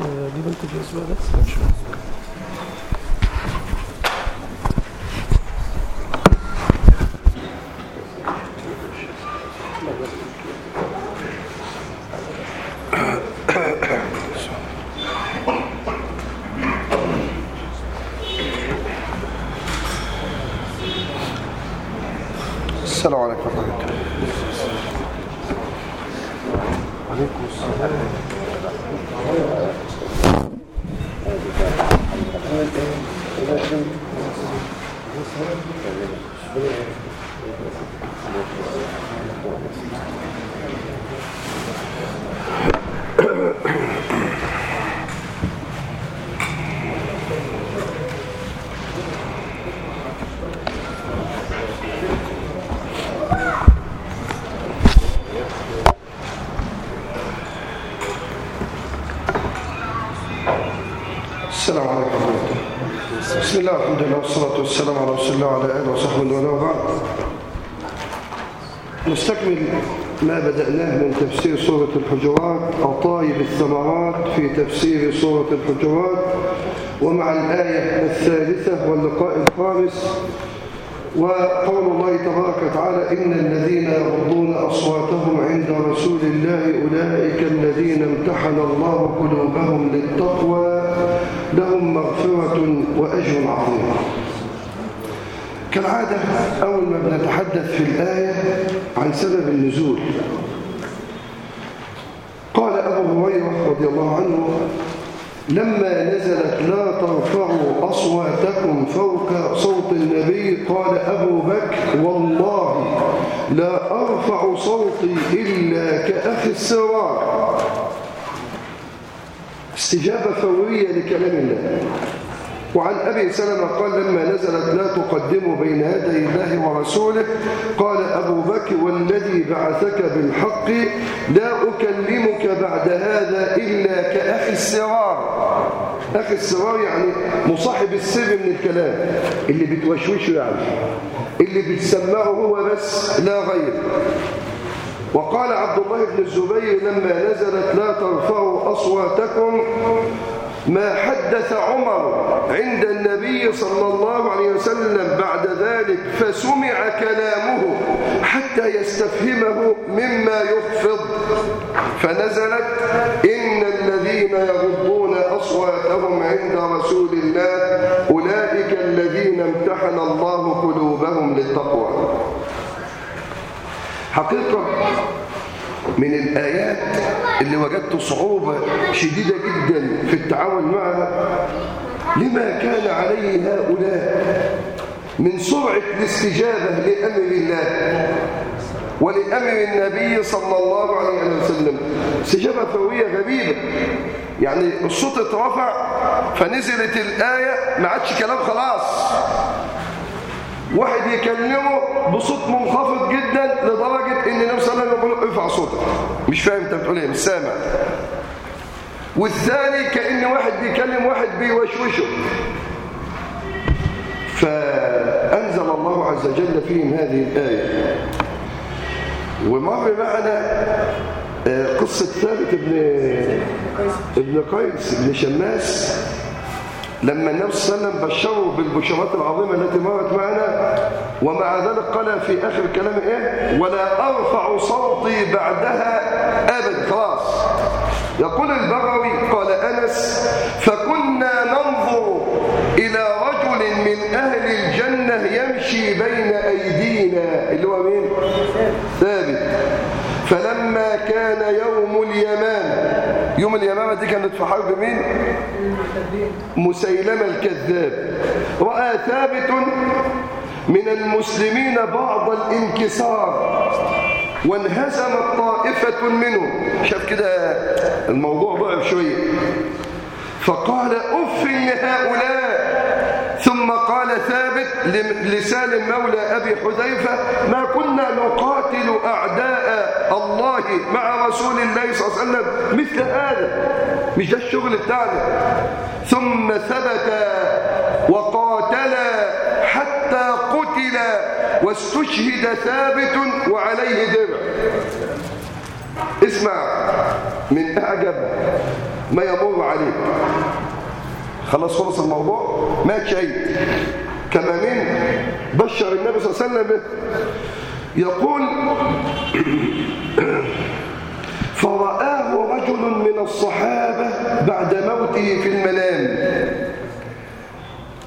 دي بنت الأسبوع ده ان شاء الله السلام عليكم ورحمة الله عليكم السلام السلام عليكم ورحمة الله بسم الله الحمد لله والصلاة والسلام على رسول الله وعلى آله وصحبه ومن وبعد نستكمل ما بدأناه من تفسير سورة الحجرات أو طايب الثمرات في تفسير سورة الحجرات. ومع الآية الثالثة واللقاء الخامس وقول الله تبارك وتعالى إن الذين يغضون أصواتهم عند رسول الله أولئك الذين امتحن الله قلوبهم للتقوى. لهم مغفرة وأجر عظيم. كالعادة أول ما بنتحدث في الآية عن سبب النزول قال أبو هريرة رضي الله عنه لما نزلت لا ترفعوا أصواتكم فوق صوت النبي قال أبو بكر والله لا أرفع صوتي إلا كأخي السرار. استجابة فورية لكلام الله. وعن أبي سلمة قال لما نزلت لا تقدموا بين يدي الله ورسوله قال أبو بكر والذي بعثك بالحق لا أكلمك بعد هذا إلا كأخي السرار أخي السرار يعني مصاحب السر من الكلام. اللي بتوشوشه يعني. اللي بتسمعه هو بس لا غير. وقال عبد الله بن الزبير لما نزلت لا ترفعوا أصواتكم ما حدث عمر عند النبي صلى الله عليه وسلم بعد ذلك فسمع كلامه حتى يستفهمه مما يخفض. فنزلت إن الذين يغضون أصواتهم عند رسول الله أولئك الذين امتحن الله قلوبهم للتقوى. حقيقة من الآيات اللي وجدت صعوبة شديدة جدا في التعامل معها لما كان عليه هؤلاء من سرعة الاستجابة لأمر الله ولأمر النبي صلى الله عليه وسلم. استجابة فورية غريبة يعني الصوت اترفع فنزلت الآية ما عادش كلام خلاص. واحد يكلمه بصوت منخفض جدا لدرجة إن النبي صلى الله عليه وسلم يقول ارفع صوتك. مش فاهم أنت بتقول إيه مش سامع. والثاني كأن واحد بيكلم واحد بيوشوشه. فأنزل الله عز وجل فيهم هذه الآية. ومر معنا قصة ثابت ابن ابن قيس ابن شماس. لما النبي صلى الله عليه وسلم بشره بالبشرات العظيمة التي مرت معنا ومع ذلك قال في آخر الكلام إيه؟ ولا أرفع صوتي بعدها أبدا خلاص. يقول البغوي قال أنس فكنا ننظر إلى رجل من أهل الجنة يمشي بين أيدينا اللي هو مين؟ ثابت فلما كان يوم اليمامة يوم اليمامة دي كانت في حرب مين؟ مسيلمة الكذاب. رأى ثابت من المسلمين بعض الانكسار وانهزمت طائفة منهم شاف كده الموضوع ضعف شوية. فقال أف لهؤلاء ثم قال ثابت لسالم مولى أبي حذيفة ما كنا نقاتل أعداء الله مع رسول الله صلى الله عليه وسلم مثل هذا مش ده الشغل بتاعنا ثم ثبت وقاتل حتى قتل واستشهد ثابت وعليه درع. اسمع من أعجب ما يمر عليك. خلاص خلص الموضوع؟ مات شهيد كما من بشر النبي صلى الله عليه وسلم يقول فرآه رجل من الصحابة بعد موته في المنام.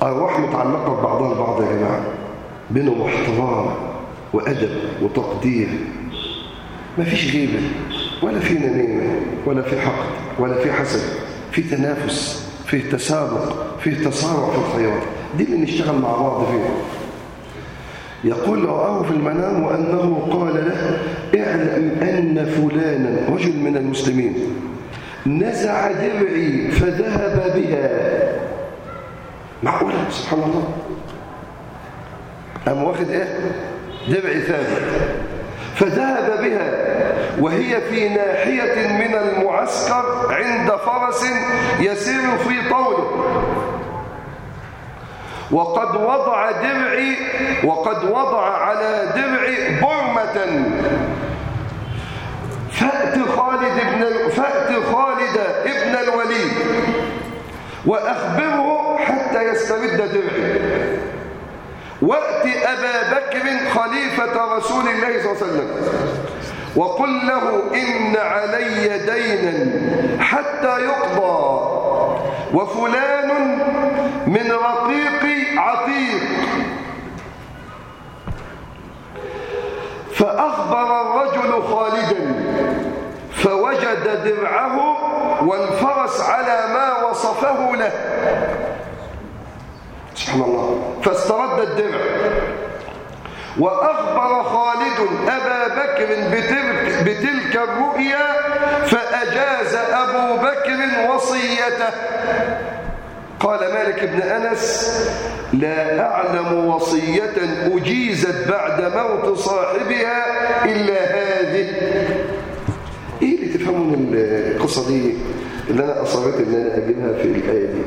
أرواح متعلقة ببعضها البعض يا جماعة. بينهم احترام وأدب وتقدير. ما فيش غيبة ولا في نميمة ولا في حقد ولا في حسد في تنافس. فيه تسابق فيه تسارع في الخيرات دي اللي نشتغل مع بعض فيه يقول رآه في المنام وأنه قال له اعلم أن فلانا رجل من المسلمين نزع درعي فذهب بها. معقولة؟ سبحان الله. أم واخد إيه؟ درعي ثابت. فذهب بها. وهي في ناحية من المعسكر عند فرس يسير في طوله. وقد وضع درعي وقد وضع على درعي برمة. فأت خالد ابن فأت خالد ابن الوليد. وأخبره حتى يسترد درعي وأت أبا بكر خليفة رسول الله صلى الله عليه وسلم. وقل له إن علي دينا حتى يقضى. وفلان من رقيق عتيق. فأخبر الرجل خالدا. فوجد درعه وانفرس على ما وصفه له. سبحان الله. فاسترد الدرع وأخبر خالد أبا بكر بتلك, بتلك الرؤيا فأجاز أبو بكر وصيته. قال مالك بن أنس لا أعلم وصية أجيزت بعد موت صاحبها إلا هذه. إيه اللي تفهموا من القصة دي؟ اللي أنا أصرت إن أنا أجيبها في الآية دي.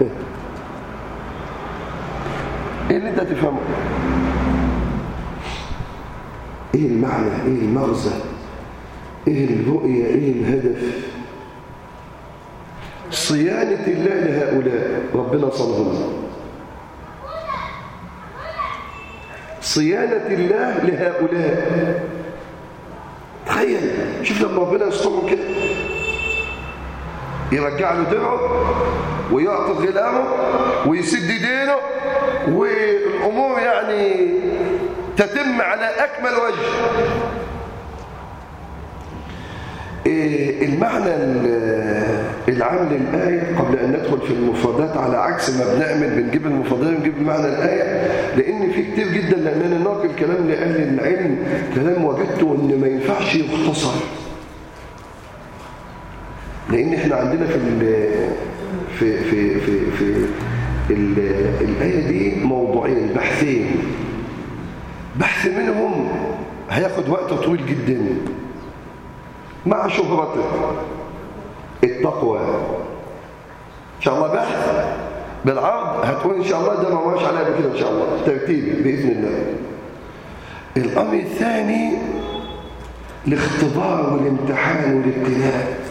إيه اللي أنت تفهمه؟ إيه المعنى؟ إيه المغزى؟ إيه الرؤية؟ إيه الهدف؟ صيانة الله لهؤلاء ربنا صلهم. صيانة الله لهؤلاء. تخيل شوف لما ربنا يسترهم كده. يرجع له درعه ويعطي غلامه ويسد دينه والأمور يعني تتم على أكمل وجه. المعنى العام للآية قبل أن ندخل في المفردات على عكس ما بنعمل بنجيب المفردات ونجيب معنى الآية لأن في كتير جدا لأننا ناقل كلام لأهل العلم كلام وجدته أن ما ينفعش يختصر. لأن إحنا عندنا في في في في, في الآية دي موضوعين بحثين. بحث منهم هياخد وقت طويل جدا. مع شهرته التقوى. إن شاء الله بحث بالعرض هتكون إن شاء الله ده ما ماش عليها بكده إن شاء الله. ترتيب بإذن الله. الأمر الثاني الاختبار والامتحان والابتلاء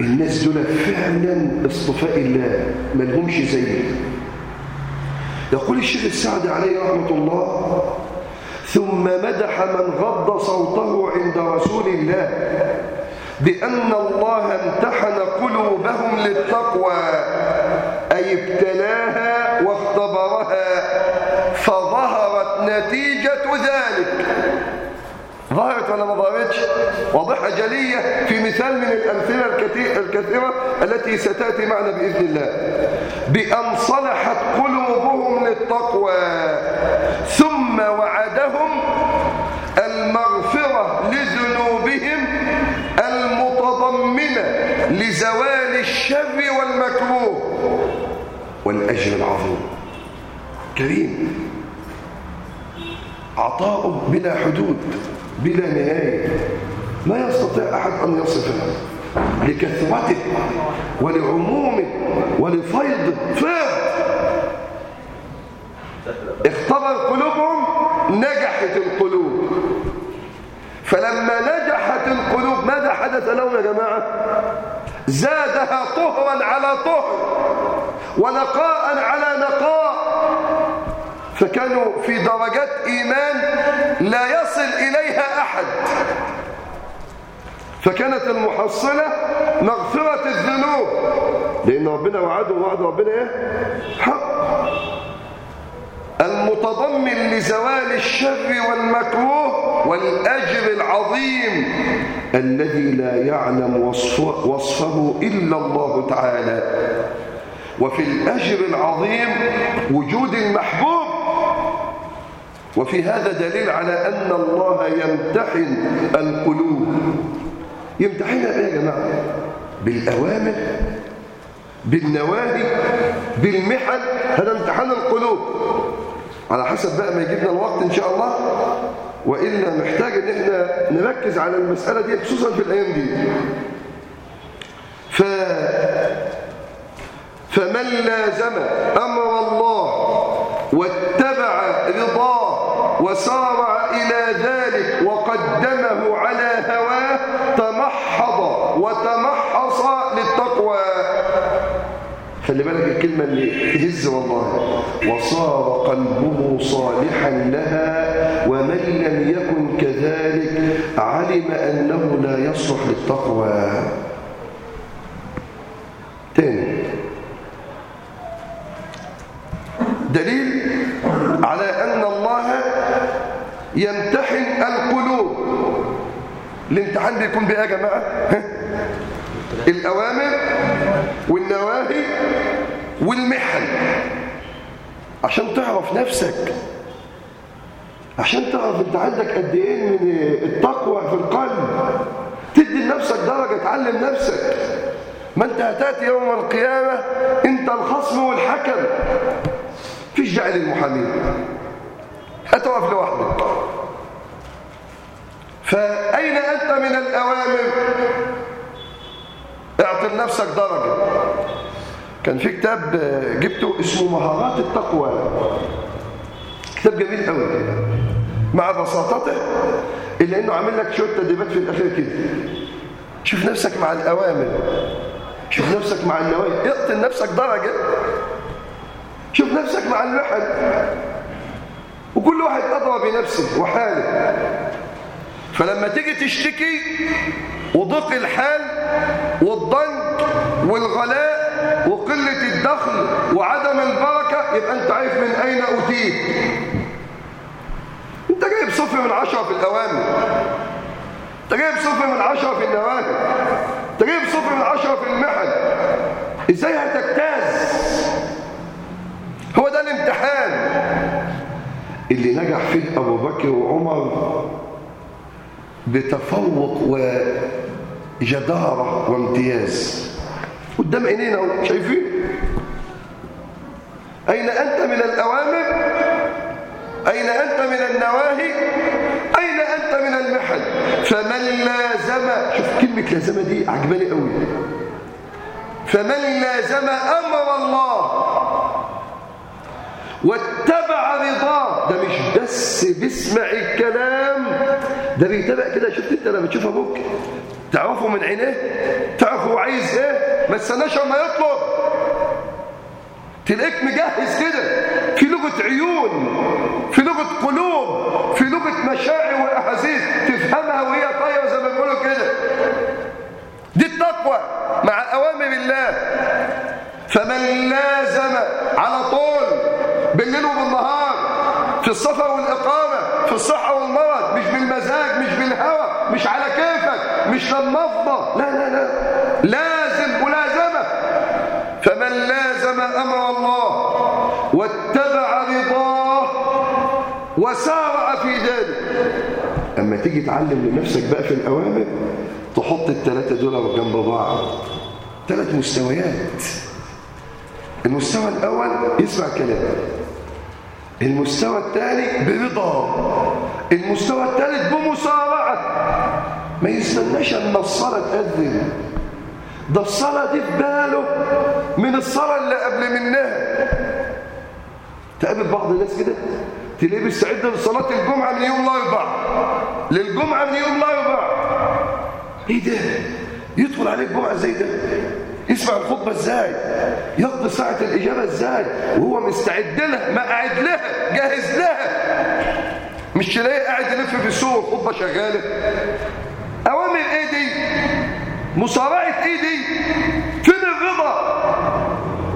الناس دول فعلا اصطفاء الله ما لهمش زيه يقول الشيخ السعدي عليه رحمة الله ثم مدح من غض صوته عند رسول الله بأن الله امتحن قلوبهم للتقوى أي ابتلاها واختبرها فظهرت نتيجة ذلك. ظهرت ولا ما ظهرتش واضحة جلية في مثال من الأمثلة الكثيرة التي ستأتي معنا بإذن الله. بأن صلحت قلوبهم للتقوى ثم وعدهم المغفرة لذنوبهم المتضمنة لزوال الشر والمكروه والأجر العظيم. كريم. عطاؤه بلا حدود. بلا نهاية. ما يستطيع أحد أن يصفه لكثرته ولعمومه ولفيضه فيض اختبر قلوبهم نجحت القلوب. فلما نجحت القلوب ماذا حدث لهم يا جماعة؟ زادها طهرا على طهر ونقاء على نقاء. فكانوا في درجات إيمان لا يصل إليها أحد. فكانت المحصلة مغفرة الذنوب لأن ربنا وعده وعد ربنا إيه؟ حق. المتضمن لزوال الشر والمكروه والأجر العظيم الذي لا يعلم وصفه, وصفه إلا الله تعالى. وفي الأجر العظيم وجود المحبوب وفي هذا دليل على أن الله يمتحن القلوب. يمتحنها بإيه يا جماعة؟ بالأوامر بالنواهي بالمحن. هذا امتحان القلوب. على حسب بقى ما يجيبنا الوقت إن شاء الله. وإلا محتاج إن إحنا نركز على المسألة دي خصوصا في الأيام دي. ف... فمن لازم أمر الله واتبع رضاه وسارع إلى ذلك وقدمه على هواه تمحض وتمحص للتقوى. خلي بالك الكلمة اللي تهز والله. وصار قلبه صالحا لها ومن لم يكن كذلك علم أنه لا يصلح للتقوى. تاني. دليل يمتحن القلوب. الامتحان بيكون بإيه يا جماعة؟ الأوامر والنواهي والمحن. عشان تعرف نفسك. عشان تعرف انت عندك قد إيه من التقوى في القلب. تدي لنفسك درجة تعلم نفسك. ما أنت هتأتي يوم القيامة أنت الخصم والحكم. فيش داعي للمحامين هتقف لوحدك. فأين أنت من الأوامر؟ اعطي لنفسك درجة. كان في كتاب جبته اسمه مهارات التقوى. كتاب جميل قوي. مع بساطته إلا أنه عامل لك شوية تدريبات في الأخير كده. شوف نفسك مع الأوامر. شوف نفسك مع النواهي. اعطي لنفسك درجة. شوف نفسك مع المحن وكل واحد أضوى بنفسه وحاله. فلما تيجي تشتكي وضيق الحال والضنك والغلاء وقلة الدخل وعدم البركة يبقى أنت عارف من أين أتيت. أنت جايب صفر من عشرة في الأوامر. أنت جايب صفر من عشرة في النواهي أنت جايب صفر من عشرة في المحن إزاي هتجتاز؟ هو ده الامتحان. اللي نجح فيه أبو بكر وعمر بتفوق وجدارة وامتياز. قدام عينينا شايفين؟ أين أنت من الأوامر؟ أين أنت من النواهي؟ أين أنت من المحن فمن لازم شوف كلمة لازمة دي عجباني قوي فمن لازم أمر الله واتبع رضاه ده مش بس بيسمع الكلام ده بيتابع كده. شفت انت لما تشوف أبوك تعرفه من عينيه تعرف هو عايز إيه؟ ما تستناش اما يطلب. تلاقيك مجهز كده. في لغة عيون في لغة قلوب في لغة مشاعر وأحاسيس تفهمها وهي طايرة زي ما بيقولوا كده. دي التقوى مع اوامر الله فمن لازم على طول بالليل وبالنهار في السفر والإقامة في الصحة والمرض مش بالمزاج مش بالهوى مش على كيفك مش لما افضى لا لا لا. لازم ملازمة. فمن لازم أمر الله واتبع رضاه وسارع في ذلك أما تيجي تعلم لنفسك بقى في الأوامر تحط الثلاثة دول جنب بعض. ثلاث مستويات. المستوى الأول يسمع كلام المستوى الثاني برضا المستوى الثالث بمسارعة ما يستناش اما الصلاة تأذن. ده الصلاة دي في باله من الصلاة اللي قبل منها. تقابل بعض الناس كده؟ تلاقيه بيستعد لصلاة الجمعة من يوم الأربع للجمعة من يوم الأربع إيه ده؟ يدخل عليه الجمعة زي ده؟ يسمع الخطبة إزاي؟ يقضي ساعة الإجابة إزاي؟ وهو مستعد لها ما قاعد لها جاهز لها. مش تلاقيه قاعد يلف في السوق والخطبة شغالة. أوامر إيه دي؟ مصارعة إيه دي؟ فين الرضا؟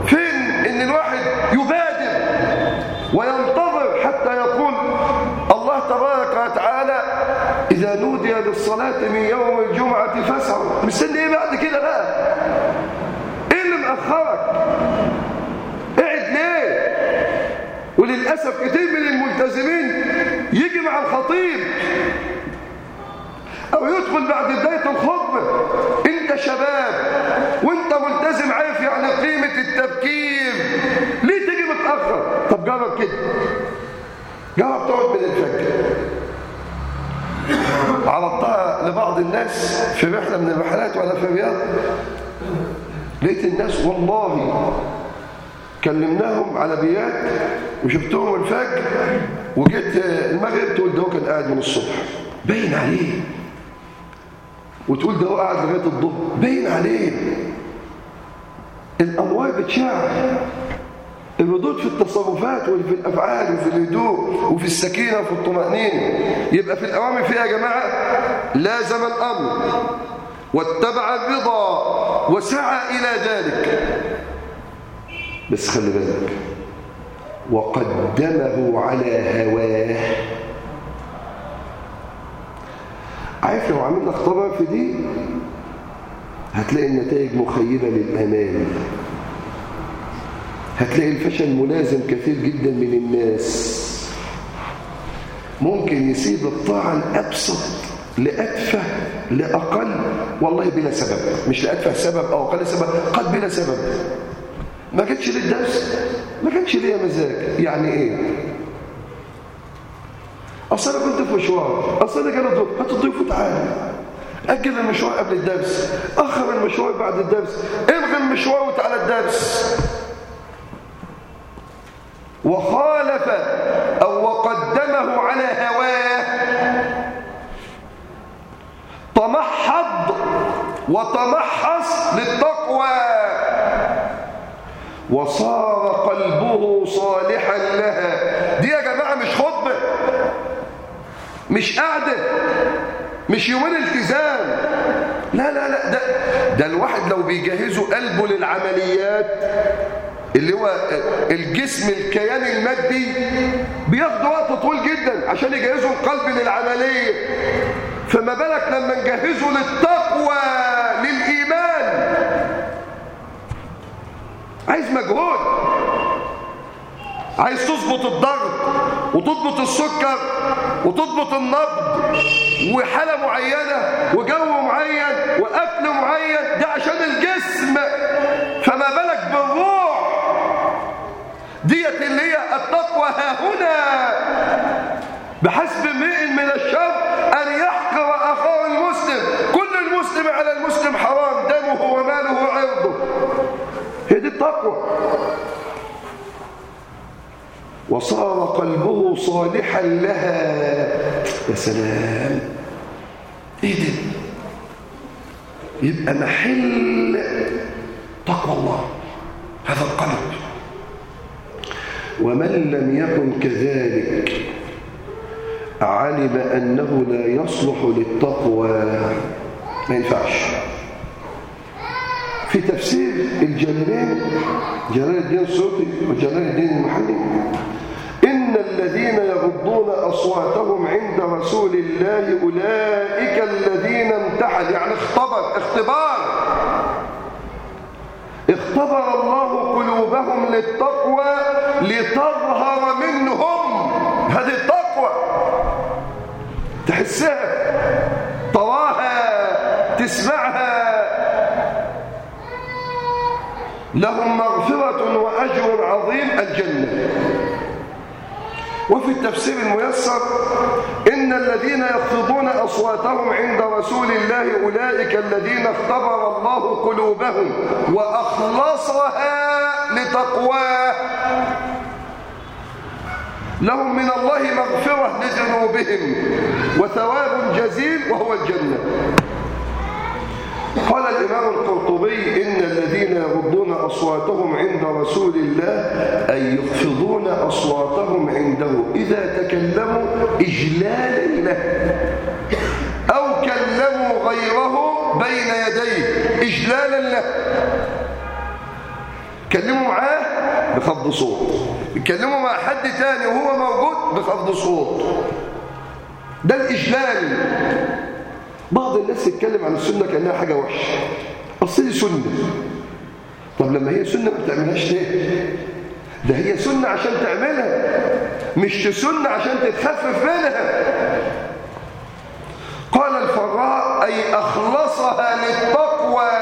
فين إن الواحد يبادر وينتظر حتى يقول الله تبارك وتعالى إذا نودي للصلاة من يوم الجمعة فاسعوا. مستني إيه بعد كده بقى؟ مأخرك قاعد ليه؟ وللأسف كتير من الملتزمين يجي مع الخطيب أو يدخل بعد بداية الخطبة. أنت شباب وأنت ملتزم عارف يعني قيمة التفكير. ليه تيجي متأخر؟ طب جرب كده. جرب تقعد من الفجر. عرضتها لبعض الناس في رحلة من الرحلات وأنا في الرياض لقيت الناس والله كلمناهم على بيات وشفتهم الفجر وجيت المغرب تقول ده هو كان قاعد من الصبح. باين عليه. وتقول ده هو قاعد لغاية الظهر. باين عليه. الاموال بتشاع. الردود في التصرفات وفي الأفعال وفي الهدوء وفي السكينة وفي الطمأنينة. يبقى في الأوامر فيها يا جماعة لازم الأمر. واتبع الرضا وسعى إلى ذلك. بس خلي بالك وقدمه على هواه. عارف لو عملنا اختبار في دي هتلاقي النتائج مخيبة للأمان هتلاقي الفشل ملازم كثير جدا من الناس. ممكن يسيب الطاعة الأبسط. لأتفه لأقل. والله بلا سبب. مش لأتفه سبب أو أقل سبب قد بلا سبب. ما كانش لي الدرس ما كانش ليا مزاج. يعني إيه؟ أصل أنا كنت في مشوار أصل أنا جالي ضيوف هات الضيوف وتعالى أجل المشوار قبل الدرس أخر المشوار بعد الدرس. إلغي المشوار وتعالى الدرس. وخالف أو وقدمه على هواه تمحض وتمحص للتقوى. وصار قلبه صالحا لها. دي يا جماعة مش خطبة مش قعدة مش يومين التزام. لا لا لا ده, ده الواحد لو بيجهزوا قلبه للعمليات اللي هو الجسم الكيان المادي بياخد وقت طويل جدا عشان يجهزوا القلب للعملية. فما بالك لما نجهزه للتقوى للإيمان؟ عايز مجهود. عايز تظبط الضغط وتضبط السكر وتضبط النبض وحالة معينة وجو معين وأكل معين ده عشان الجسم. فما بالك بالروح. ديت اللي هي التقوى ها هنا. بحسب امرئ من الشر أن المسلم على المسلم حرام دمه وماله وعرضه. دي التقوى. وصار قلبه صالحا لها. يا سلام. إيه ده؟ يبقى محل تقوى الله. هذا القلب. ومن لم يكن كذلك علم أنه لا يصلح للتقوى. ما ينفعش. في تفسير الجلالين جلال الدين السوطي وجلال الدين المحلي. إن الذين يغضون أصواتهم عند رسول الله أولئك الذين امتحن يعني اختبر اختبار. اختبر الله قلوبهم للتقوى لتظهر منهم هذه التقوى. تحسها تراها تسمعها. لهم مغفرة وأجر عظيم الجنة. وفي التفسير الميسر إن الذين يخفضون أصواتهم عند رسول الله أولئك الذين اختبر الله قلوبهم وأخلصها لتقواه. لهم من الله مغفرة لذنوبهم وثواب جزيل وهو الجنة. قال الإمام القرطبي إن الذين يغضون أصواتهم عند رسول الله أي يخفضون أصواتهم عنده إذا تكلموا إجلالا له أو كلموا غيره بين يديه إجلالا له. كلموا معاه بخفض صوت يتكلموا مع حد تاني وهو موجود بخفض صوت. ده الإجلال. بعض الناس يتكلم عن السنة كأنها حاجة وحشة. أصل سنة. طب لما هي سنة ما بتعملهاش ليه؟ ده هي سنة عشان تعملها مش سنة عشان تتخفف منها. قال الفراء أي أخلصها للتقوى.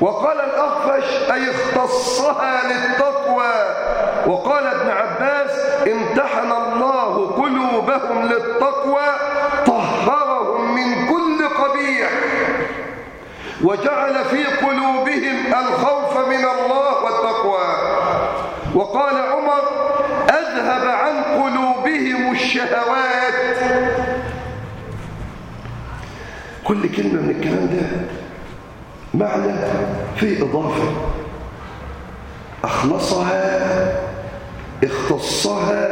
وقال الأخفش أي اختصها للتقوى. وقال ابن عباس امتحن الله قلوبهم للتقوى. من كل قبيح وجعل في قلوبهم الخوف من الله والتقوى. وقال عمر أذهب عن قلوبهم الشهوات. كل كلمة من الكلام ده معنى في إضافة. أخلصها اختصها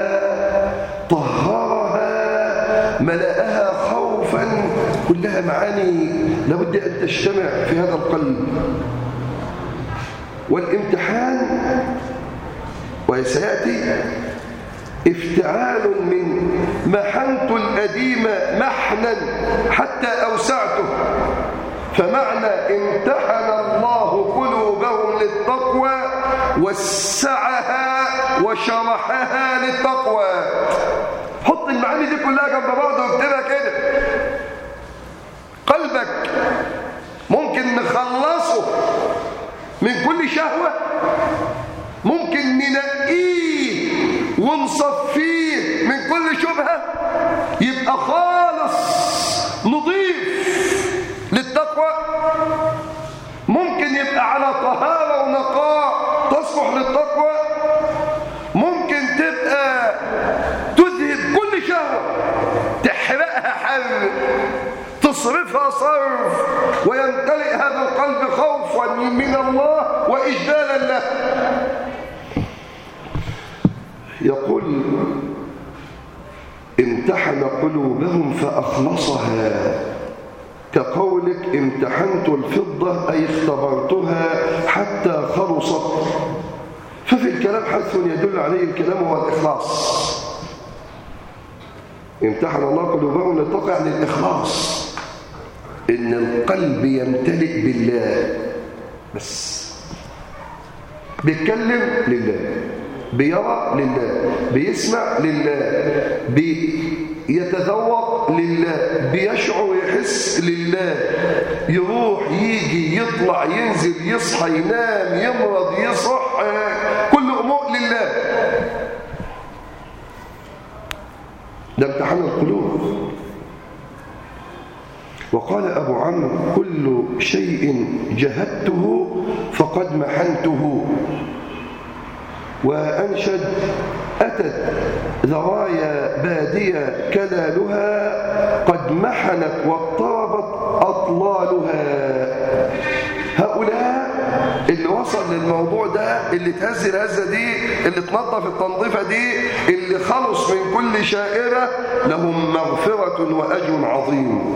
طهرها ملأها خوفا كلها معاني لابد أن تجتمع في هذا القلب. والامتحان وسيأتي افتعال من محنت الأديم محنا حتى أوسعته. فمعنى امتحن الله قلوبهم للتقوى وسعها وشرحها للتقوى. حط المعاني دي كلها جنب بعض واكتبها كده. قلبك ممكن نخلصه من كل شهوة ممكن ننقيه ونصفيه من كل شبهة يبقى خالص نضيف للتقوى. ممكن يبقى على طهارة ونقاء تصلح للتقوى ممكن تبقى تذهب كل شهوة تحرقها حل تصرفها صرف ويمتلئ هذا القلب خوفا من الله وإجلالا له. يقول امتحن قلوبهم فأخلصها. كقولك امتحنت الفضة أي اختبرتها حتى خلصت. ففي الكلام حث يدل عليه الكلام هو الإخلاص امتحن الله قلوبهم للتقى عن إن القلب يمتلئ بالله. بس. بيتكلم لله. بيرى لله. بيسمع لله. بيتذوق لله. بيشعر ويحس لله. يروح يجي يطلع ينزل يصحى ينام يمرض يصح. كل أمور لله. ده امتحان القلوب. وقال أبو عمرو كل شيء جهدته فقد محنته. وأنشد أتت ذرايا بادية كلالها قد محنت واضطربت أطلالها. هؤلاء اللي وصل للموضوع ده اللي تهز الهزة دي اللي تنظف التنظيفة دي اللي خلص من كل شائرة لهم مغفرة وأجر عظيم.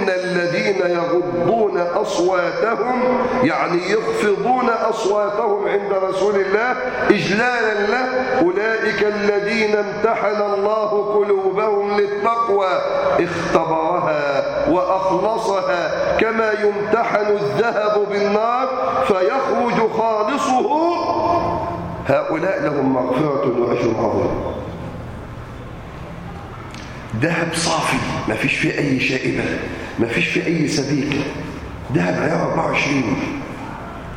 إن الذين يغضون أصواتهم يعني يخفضون أصواتهم عند رسول الله إجلالا له أولئك الذين امتحن الله قلوبهم للتقوى اختبرها وأخلصها كما يمتحن الذهب بالنار فيخرج خالصه. هؤلاء لهم مغفرة وأجر عظيم. ذهب صافي ما فيش فيه أي شائبة ما فيش فيه أي سبيكة ذهب عيار 24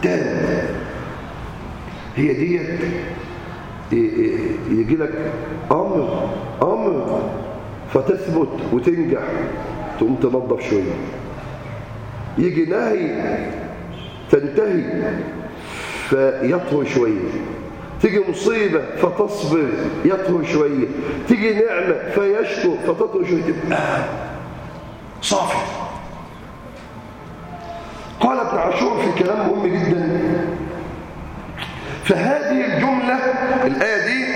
تام. هي ديت يجي لك أمر أمر. فتثبت وتنجح. تقوم تنظف شوية. يجي نهي تنتهي. فيطوي شوية. تيجي مصيبة فتصبر. يطهر شوية. تيجي نعمة فيشكر فتطهر شوية. تبقى صافي. قال ابن عاشور في كلام مهم جدا. فهذه الجملة الآية دي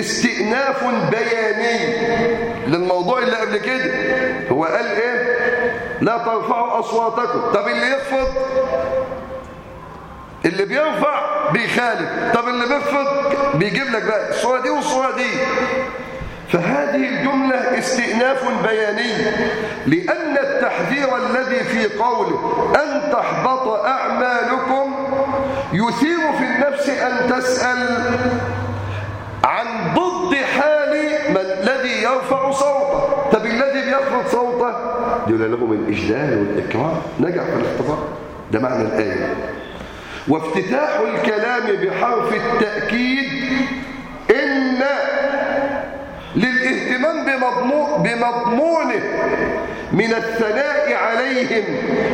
استئناف بياني للموضوع اللي قبل كده. هو قال إيه؟ لا ترفعوا أصواتكم. طب اللي يخفض؟ اللي بيرفع بيخالف. طب اللي بيخفض؟ بيجيب لك بقى الصورة دي والصورة دي. فهذه الجملة استئناف بياني لأن التحذير الذي في قوله أن تحبط أعمالكم يثير في النفس أن تسأل عن ضد حال من الذي يرفع صوته. طب الذي بيخفض صوته؟ يقول له من الإجلال والإكرام. نجح في الاختبار. ده معنى الآية. وافتتاح الكلام بحرف التأكيد إن للاهتمام بمضمونه من الثناء عليهم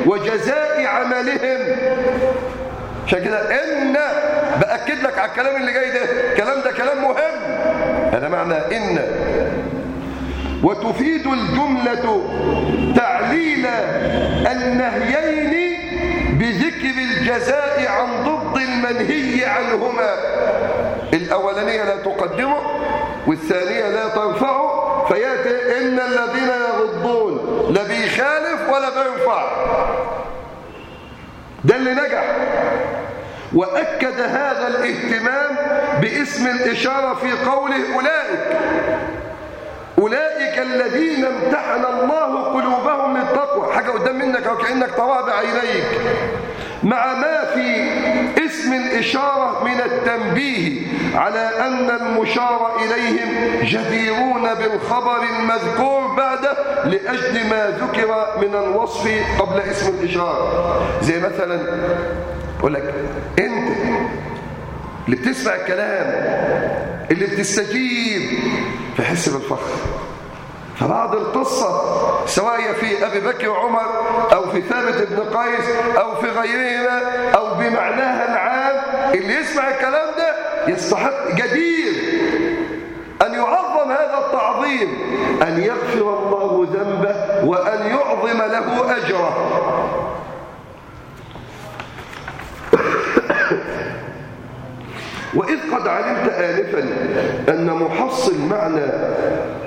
وجزاء عملهم. عشان كده إن بأكد لك على الكلام اللي جاي ده الكلام ده كلام مهم. هذا معنى إن. وتفيد الجملة تعليل النهيين بذكر الجزاء عن ضد المنهي عنهما. الأولانية لا تقدمه والثانية لا ترفعه فياتي إن الذين يغضون لا بيخالف ولا بيرفع ده اللي نجح. وأكد هذا الاهتمام باسم الإشارة في قوله أولئك. أولئك الذين امتحن الله قلوبهم للتقوى. حاجة قدام منك أو كأنك تراها بعينيك مع ما في اسم الإشارة من التنبيه على أن المشار إليهم جديرون بالخبر المذكور بعده لأجل ما ذكر من الوصف قبل اسم الإشارة. زي مثلا أقول لك أنت اللي بتسمع الكلام اللي بتستجيب فحس بالفخر. فبعض القصة سواء في أبي بكر وعمر أو في ثابت بن قيس أو في غيرهما أو بمعناها العام اللي يسمع الكلام ده يستحق جدير أن يعظم هذا التعظيم أن يغفر الله ذنبه وأن يعظم له أجره. وإذ قد علمت آنفا أن محصل معنى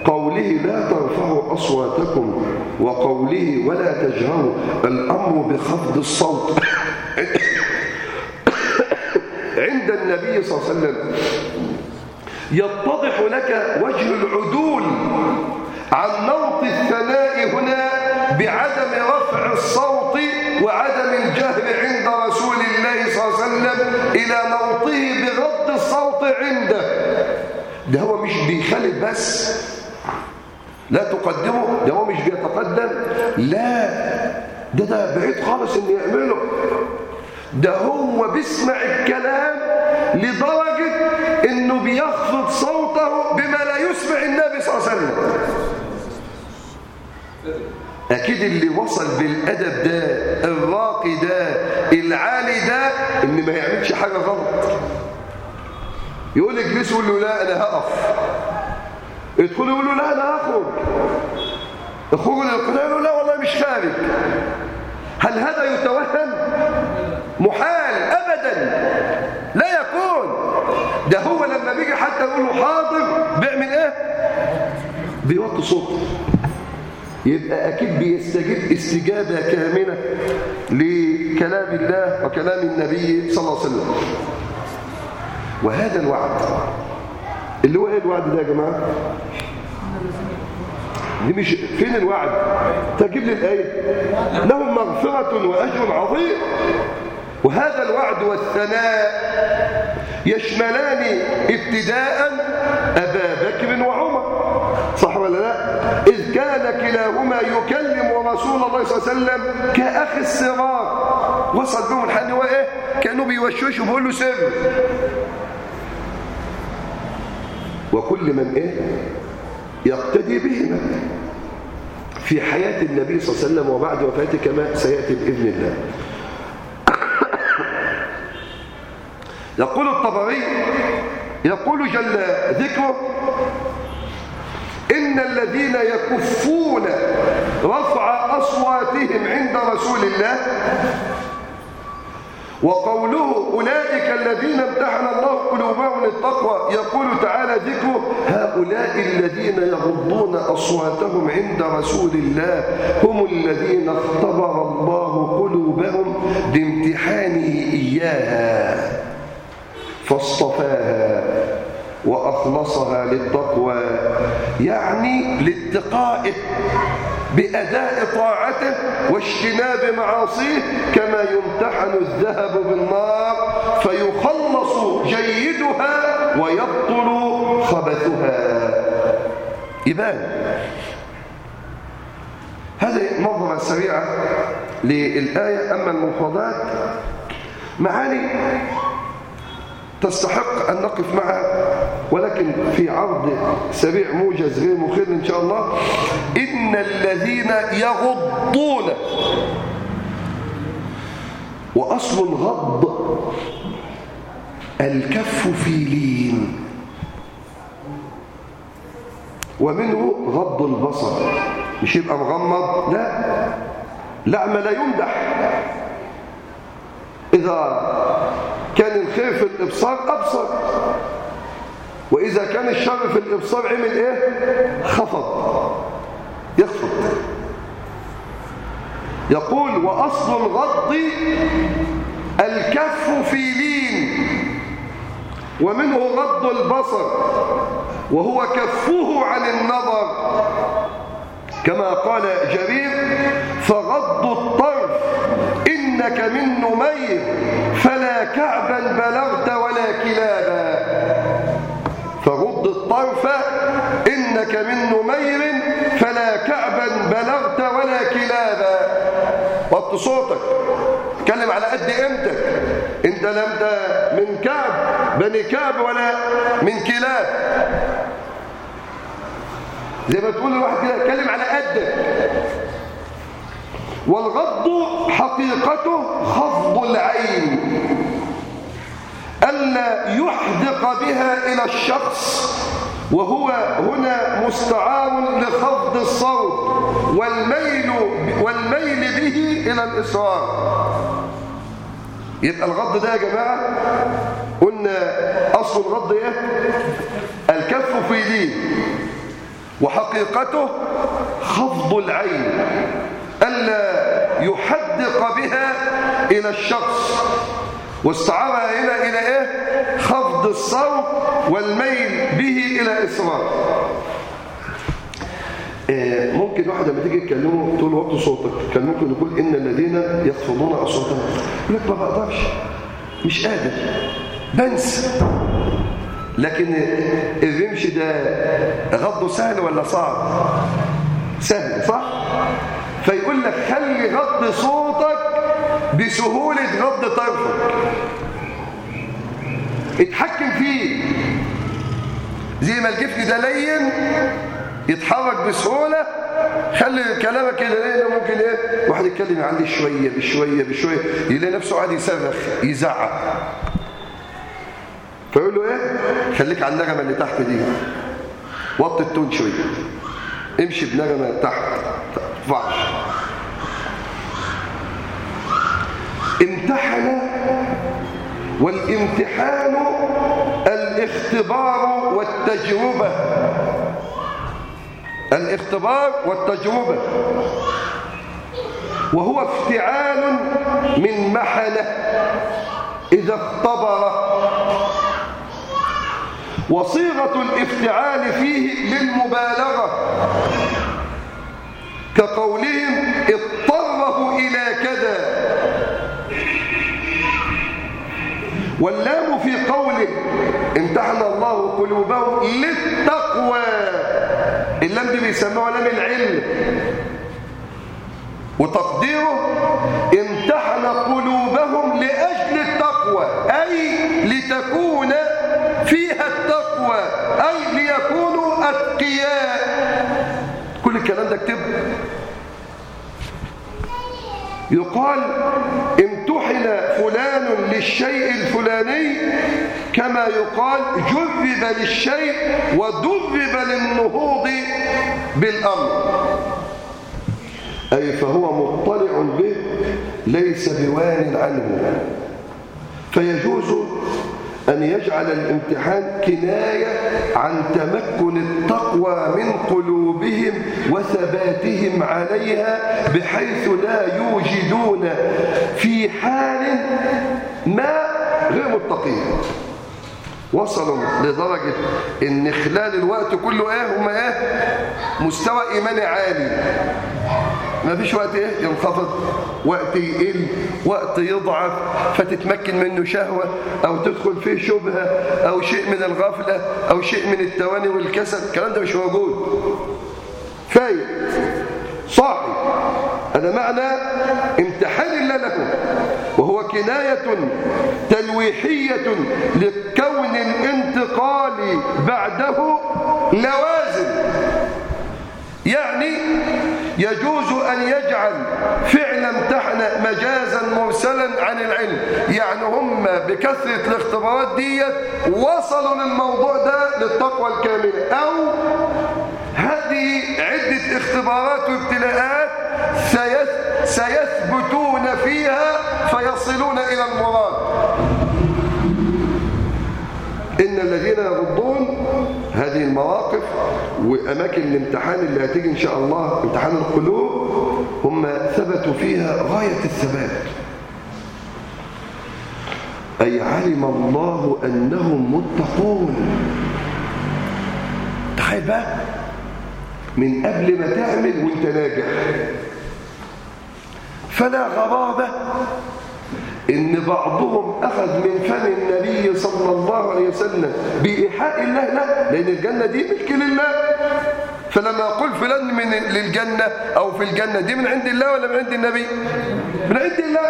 قوله لا ترفعوا أصواتكم وقوله ولا تجهروا الأمر بخفض الصوت. عند النبي صلى الله عليه وسلم يتضح لك وجه العدول عن نوط الثناء هنا بعدم رفع الصوت وعدم الجهر عند رسول الله صلى الله عليه وسلم إلى نوطه بغض الصوت عنده. ده هو مش بيخالف بس. لا تقدمه ده هو مش بيتقدم. لا ده ده بعيد خالص ان يعمله. ده هو بيسمع الكلام لدرجة إنه بيخفض صوته بما لا يسمع النبي صلى الله عليه وسلم. أكيد اللي وصل بالأدب ده الراقي ده العالي ده إن ما يعملش حاجة غلط. يقول اجلس يقول له لا أنا هقف. يدخل يقول له لا أنا هخرج. للقناة يقول له لا والله مش خارج. هل هذا يتوهم؟ محال ابدا. لا يكون. ده هو لما بيجي حتى يقول له حاضر بيعمل إيه؟ بيوطي صوته. يبقى أكيد بيستجيب استجابة كامله لكلام الله وكلام النبي صلى الله عليه وسلم. وهذا الوعد. اللي هو إيه الوعد ده يا جماعة؟ دي مش فين الوعد؟ تجيب لي الآية. لهم مغفرة وأجر عظيم. وهذا الوعد والثناء يشملان ابتداء أبا بكر وعمر. صح ولا لا؟ إذ كان كلاهما يكلم رسول الله صلى الله عليه وسلم كأخ الصغار. وصل بهم الحال هو إيه؟ كانوا بيوشوشوا بيقول له سر. وكل من إيه؟ يقتدي بهما. في حياة النبي صلى الله عليه وسلم وبعد وفاته كما سيأتي بإذن الله. يقول الطبري يقول جل ذكره إن الذين يكفون رفع أصواتهم عند رسول الله وقوله أولئك الذين امتحن الله قلوبهم للتقوى يقول تعالى ذكره هؤلاء الذين يغضون أصواتهم عند رسول الله هم الذين اختبر الله قلوبهم بامتحانه إياها فاصطفاها. وأخلصها للتقوى يعني لاتقائه بأداء طاعته واجتناب معاصيه كما يمتحن الذهب بالنار فيخلص جيدها ويبطل خبثها. يبان هذه نظرة سريعة للآية أما المفردات معاني تستحق أن نقف معها ولكن في عرض سريع موجز غير مخير إن شاء الله إن الذين يغضون وأصل الغض الكف في لين ومنه غض البصر مش يبقى مغمض لا لعم لا يمدح إذا الإبصار أبصر. وإذا كان الشر في الإبصار عمل إيه؟ خفض. يخفض. يقول وأصل الغض الكف في لين. ومنه غض البصر. وهو كفه عن النظر. كما قال جرير فغض الطرف إنك من نمير فلا كعبا بلغت كلابا. فغض الطرف إنك من نمير فلا كعبا بلغت ولا كلابا. وطي صوتك. اتكلم على قد قيمتك. انت لم من كعب بني كعب ولا من كلاب. زي ما تقول الواحد كده اتكلم على قدك. والغض حقيقته خفض العين. ألا يحدق بها إلى الشخص وهو هنا مستعار لخفض الصوت والميل, والميل به إلى الإصرار. يبقى الغض ده يا جماعة قلنا أصل الغض إيه؟ الكف في ليه وحقيقته خفض العين. ألا يحدق بها إلى الشخص. واستعارها هنا إلى إيه؟ خفض الصوت والميل به إلى إصرار. آه ممكن واحد لما تيجي تكلمه طول وقت صوتك كان ممكن يقول إن الذين يخفضون أصواتهم. يقول لك ما بقدرش. مش قادر. بنسى. لكن الرمش ده غضه سهل ولا صعب؟ سهل صح؟ فيقول لك خلي غض صوتك بسهولة غض طرفك اتحكم فيه. زي ما الجفن ده لين يتحرك بسهولة. خلي كلامك كده ليه ممكن إيه؟ واحد يتكلم عندي شوية بشوية بشوية. يلاقي نفسه قاعد يصرخ يزعق. فيقول له إيه؟ خليك على النغمة اللي تحت دي. وطي التون شوية. امشي بنغمة تحت. ترفعش امتحن والامتحان الاختبار والتجربة. الاختبار والتجربة. وهو افتعال من محنة إذا اختبر. وصيغة الافتعال فيه للمبالغة. كقولهم واللام في قوله امتحن الله قلوبهم للتقوى. اللام دي بيسموها لام العلم. وتقديره امتحن قلوبهم لأجل التقوى أي لتكون فيها التقوى أي ليكونوا أتقياء. كل الكلام ده اكتبه يقال طحن فلان للشيء الفلاني كما يقال جذب للشيء ودرب للنهوض بالأمر. أي فهو مطلع به ليس بوان عنه. فيجوز أن يجعل الامتحان كناية عن تمكن التقوى من قلوبهم وثباتهم عليها بحيث لا يوجدون في حال ما غير متقين. وصلوا لدرجة إن خلال الوقت كله إيه هم إيه مستوى ايماني عالي. ما فيش وقت إيه؟ ينخفض. وقت يقل وقت يضعف فتتمكن منه شهوة أو تدخل فيه شبهة أو شيء من الغفلة أو شيء من التواني والكسل. الكلام ده مش موجود. فايق صاحي هذا معنى امتحان الله لكم. وهو كناية تلويحية لكون الانتقال بعده لوازم يعني يجوز أن يجعل فعل امتحن مجازا مرسلا عن العلم. يعني هم بكثرة الاختبارات ديت وصلوا للموضوع ده للتقوى الكاملة. أو هذه عدة اختبارات وابتلاءات سيثبتون فيها فيصلون إلى المراد. إن الذين يغضون هذه المواقف وأماكن الامتحان اللي هتيجي إن شاء الله امتحان القلوب هم ثبتوا فيها غاية الثبات. أي علم الله أنهم متقون. بقى. من قبل ما تعمل وانت ناجح. فلا غرابة. إن بعضهم أخذ من فم النبي صلى الله عليه وسلم بإيحاء الله لا لأن الجنة دي ملك لله. فلما أقول فلان من للجنة أو في الجنة دي من عند الله ولا من عند النبي؟ من عند الله.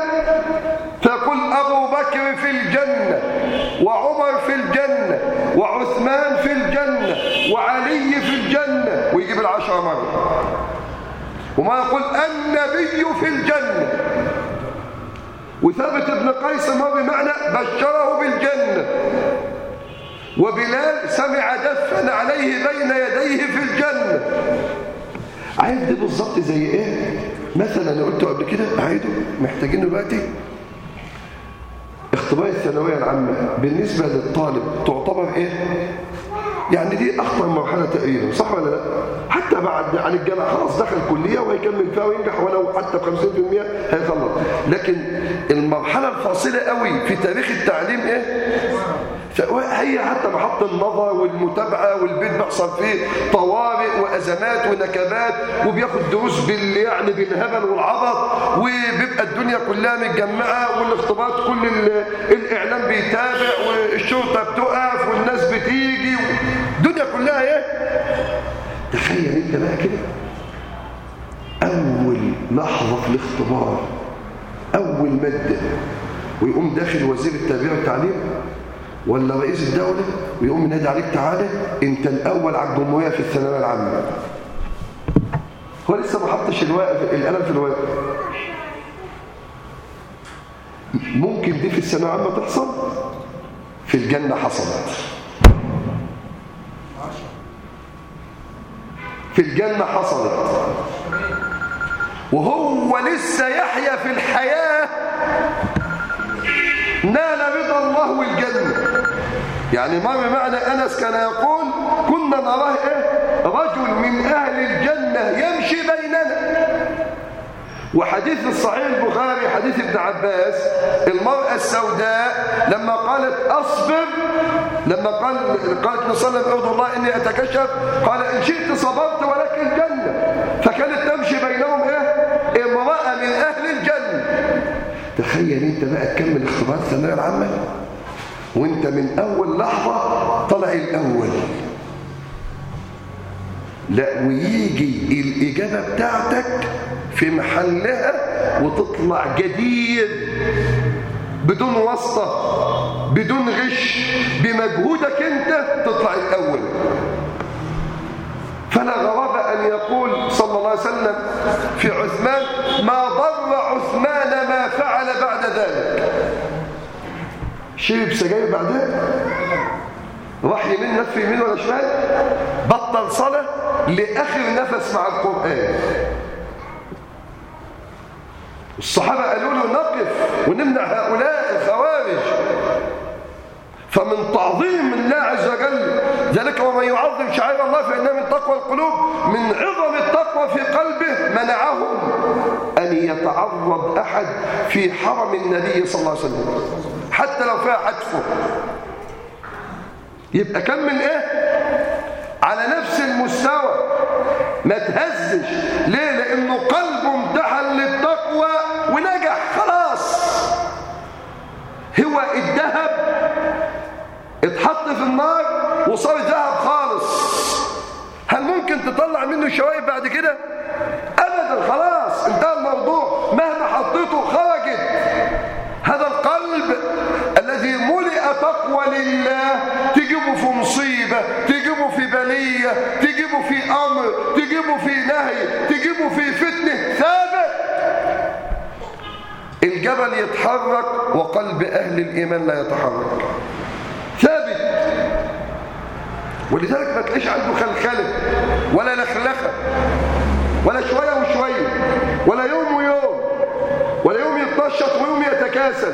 فيقول أبو بكر في الجنة وعمر في الجنة وعثمان في الجنة وعلي في الجنة. ويجيب العشرة مرة. وما يقول النبي في الجنة. وثابت ابن قيس ما بمعنى بشره بالجنة وبلال سمع دفا عليه بين يديه في الجنة عايز دي بالظبط زي إيه؟ مثلا أنا قلته قبل كده اعيده محتاجين دلوقتي؟ اختبار الثانوية العامة بالنسبة للطالب تعتبر إيه؟ يعني دي أخطر مرحلة تقريبا صح ولا لا؟ حتى بعد عن الجامعة خلاص دخل كلية وهيكمل فيها وينجح ولو حتى ب 50% هيخلص لكن المرحلة الفاصلة قوي في تاريخ التعليم إيه؟ هي حتى محط النظر والمتابعة والبيت بيحصل فيه طوارئ وأزمات ونكبات وبياخد دروس بال يعني بالهبل والعبط وبيبقى الدنيا كلها متجمعة والاختبارات كل الإعلام بيتابع والشرطة بتقف والناس بتيجي. كلها إيه؟ تخيل أنت بقى كده. أول لحظة في الاختبار أول مادة ويقوم داخل وزير التربية والتعليم ولا رئيس الدولة ويقوم ينادي عليك تعالى أنت الأول على الجمهورية في الثانوية العامة. هو لسه ما حطش القلم في الواقف ممكن دي في الثانوية العامة تحصل؟ في الجنة حصلت. في الجنة حصلت. وهو لسه يحيا في الحياة. نال رضا الله والجنة يعني ما بمعنى أنس كان يقول كنا نراه إيه؟ رجل من أهل الجنة يمشي بيننا. وحديث الصحيح البخاري حديث ابن عباس المرأة السوداء لما قالت أصبر لما قال قالت نصلي أرض الله إني أتكشف قال إن شئت صبرت ولك الجنة. فكانت تمشي بينهم إيه؟ امرأة من أهل الجنة. تخيل أنت بقى تكمل اختبارات الثانوية العامة وأنت من أول لحظة طلع الأول. لا ويجي الإجابة بتاعتك في محلها وتطلع جديد بدون واسطة بدون غش بمجهودك أنت تطلع الأول. فلا غرابة أن يقول صلى الله عليه وسلم في عثمان ما ضر عثمان ما فعل بعد ذلك. شرب سجاير بعدها راح يمين نف يمين ولا شمال بطل صلاة لآخر نفس مع القرآن. الصحابة قالوا له نقف ونمنع هؤلاء الخوارج. فمن تعظيم الله عز وجل ذلك ومن يعظم شعائر الله فإنها من تقوى القلوب من عظم التقوى في قلبه منعهم أن يتعرض أحد في حرم النبي صلى الله عليه وسلم. حتى لو فيها حتفه يبقى كم من إيه؟ على نفس المستوى. ما تهزش. ليه؟ لأنه قلبه امتحن للتقوى ونجح. خلاص. هو الذهب اتحط في النار وصار ذهب خالص. هل ممكن تطلع منه شوائب بعد كده؟ ابدا. خلاص. انتهى الموضوع. مهما حطيته خرجت. هذا القلب الذي ملئ تقوى لله تجيبه في في بلية تجيبه في أمر تجيبه في نهي تجيبه في فتنة ثابت. الجبل يتحرك وقلب أهل الإيمان لا يتحرك. ثابت. ولذلك ما تلاقيش عنده خلخلة ولا لخلخة ولا شوية وشوية ولا يوم ويوم ولا يوم يتنشط ويوم يتكاسل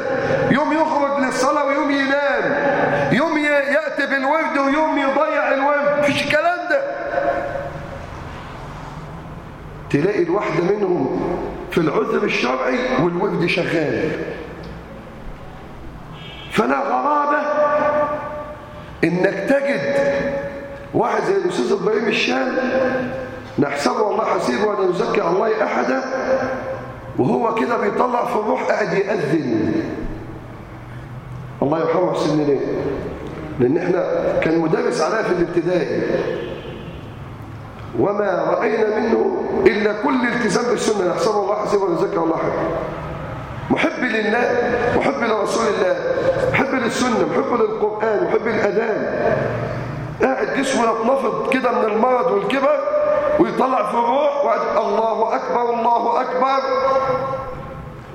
يوم يخرج للصلاة ويوم ينام يوم يأتي بالورد ويوم يضيع الورد. مفيش الكلام ده تلاقي الواحدة منهم في العذر الشرعي والورد شغال. فلا غرابة إنك تجد واحد زي الأستاذ إبراهيم الشام نحسبه الله حسيبه ولا نزكي على الله أحدا وهو كده بيطلع في الروح قاعد يأذن. الله يرحمه حسين ليه لأن إحنا كان مدرس عليها في الابتدائي. وما رأينا منه إلا كل التزام بالسنة. نحسبه الله حسيبه ونزكى الله حسيبه محب لله محب لرسول الله محب للسنة محب للقرآن محب للأذان. قاعد جسمه يتنفض كده من المرض والكبر ويطلع في الروح وقعد الله أكبر الله أكبر.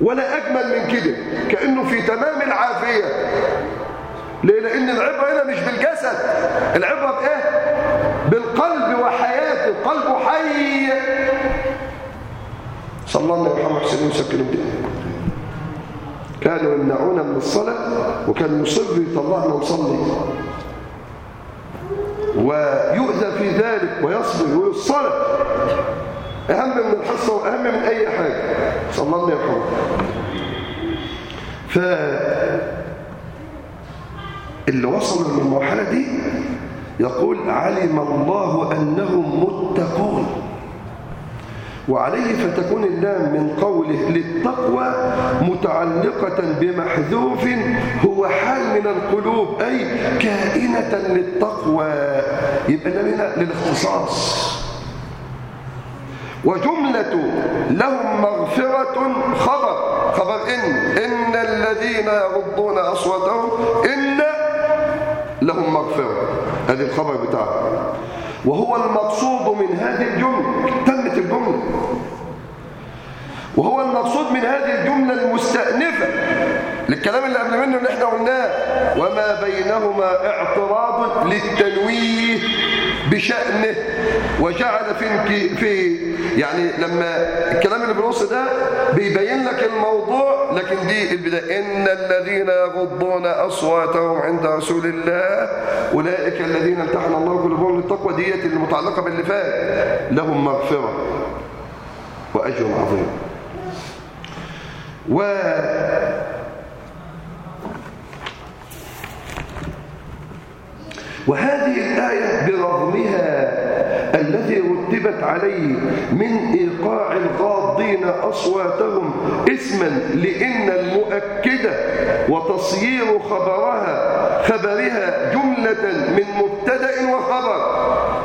ولا أجمل من كده. كأنه في تمام العافية. ليه؟ لأن العبرة هنا مش بالجسد. العبرة بإيه؟ صلى الله عليه محمد حسين وسكنوا الدين كانوا يمنعونا من الصلاة وكان يصر يطلعنا نصلي ويؤذى في ذلك ويصبر ويصلي. أهم من الحصة وأهم من أي حاجة. صلى الله عليه وسلم. ف اللي وصلوا للمرحلة دي يقول علم الله أنهم متقون. وعليه فتكون اللام من قوله للتقوى متعلقة بمحذوف هو حال من القلوب أي كائنة للتقوى. يبقى اللام هنا للاختصاص. وجملة لهم مغفرة خبر. خبر إن. إن الذين يغضون أصواتهم إن لهم مغفرة. هذه الخبر بتاعه. وهو المقصود من هذه الجملة. الجملة وهو المقصود من هذه الجملة المستأنفة للكلام اللي قبل منه اللي إحنا قلناه. وما بينهما اعتراض للتنويه بشأنه وجعل في في يعني لما الكلام اللي بالنص ده بيبين لك الموضوع لكن دي البداية. إن الذين يغضون أصواتهم عند رسول الله أولئك الذين امتحن الله قلوبهم للتقوى ديت المتعلقة باللي فات. لهم مغفرة وأجر عظيم. و وهذه الآية برغمها الذي رتبت عليه من إيقاع الغاضين أصواتهم اسما لإن المؤكدة وتصيير خبرها خبرها جملة من مبتدأ وخبر.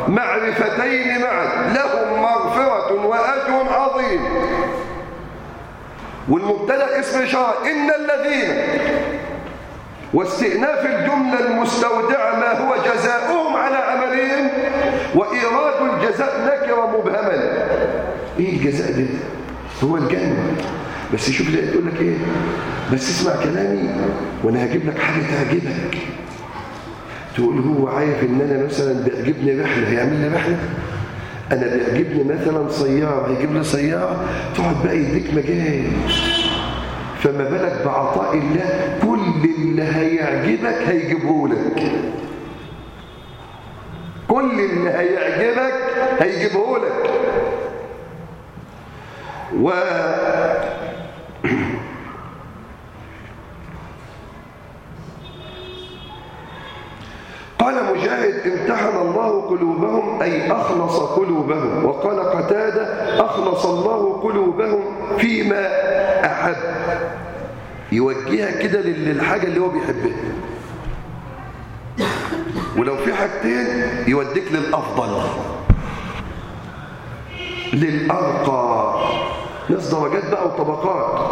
معرفتين معا لهم مغفرة وأجر عظيم. والمبتدأ اسم إشارة إن الذين واستئناف الجملة المستودعة ما هو جزاؤهم على عملهم وإيراد الجزاء نكرة مبهما. إيه الجزاء ده؟ هو الجنة. بس شوف لا يقول لك إيه؟ بس اسمع كلامي وأنا هجيب لك حاجة تعجبك. تقول هو عارف إن أنا مثلا بيعجبني رحلة هيعمل لي رحلة؟ أنا بيعجبني مثلا سياره هيجيب لي سياره تقعد بقى يديك مجال. فما بالك بعطاء الله؟ كل اللي هيعجبك هيجيبه لك كل اللي هيعجبك هيجيبه لك و قال مجاهد امتحن الله قلوبهم أي أخلص قلوبهم. وقال قتادة أخلص الله قلوبهم فيما أحب. يوجهها كده للحاجة اللي هو بيحبها. ولو في حاجتين يوديك للأفضل. للأرقى ناس درجات بقى وطبقات.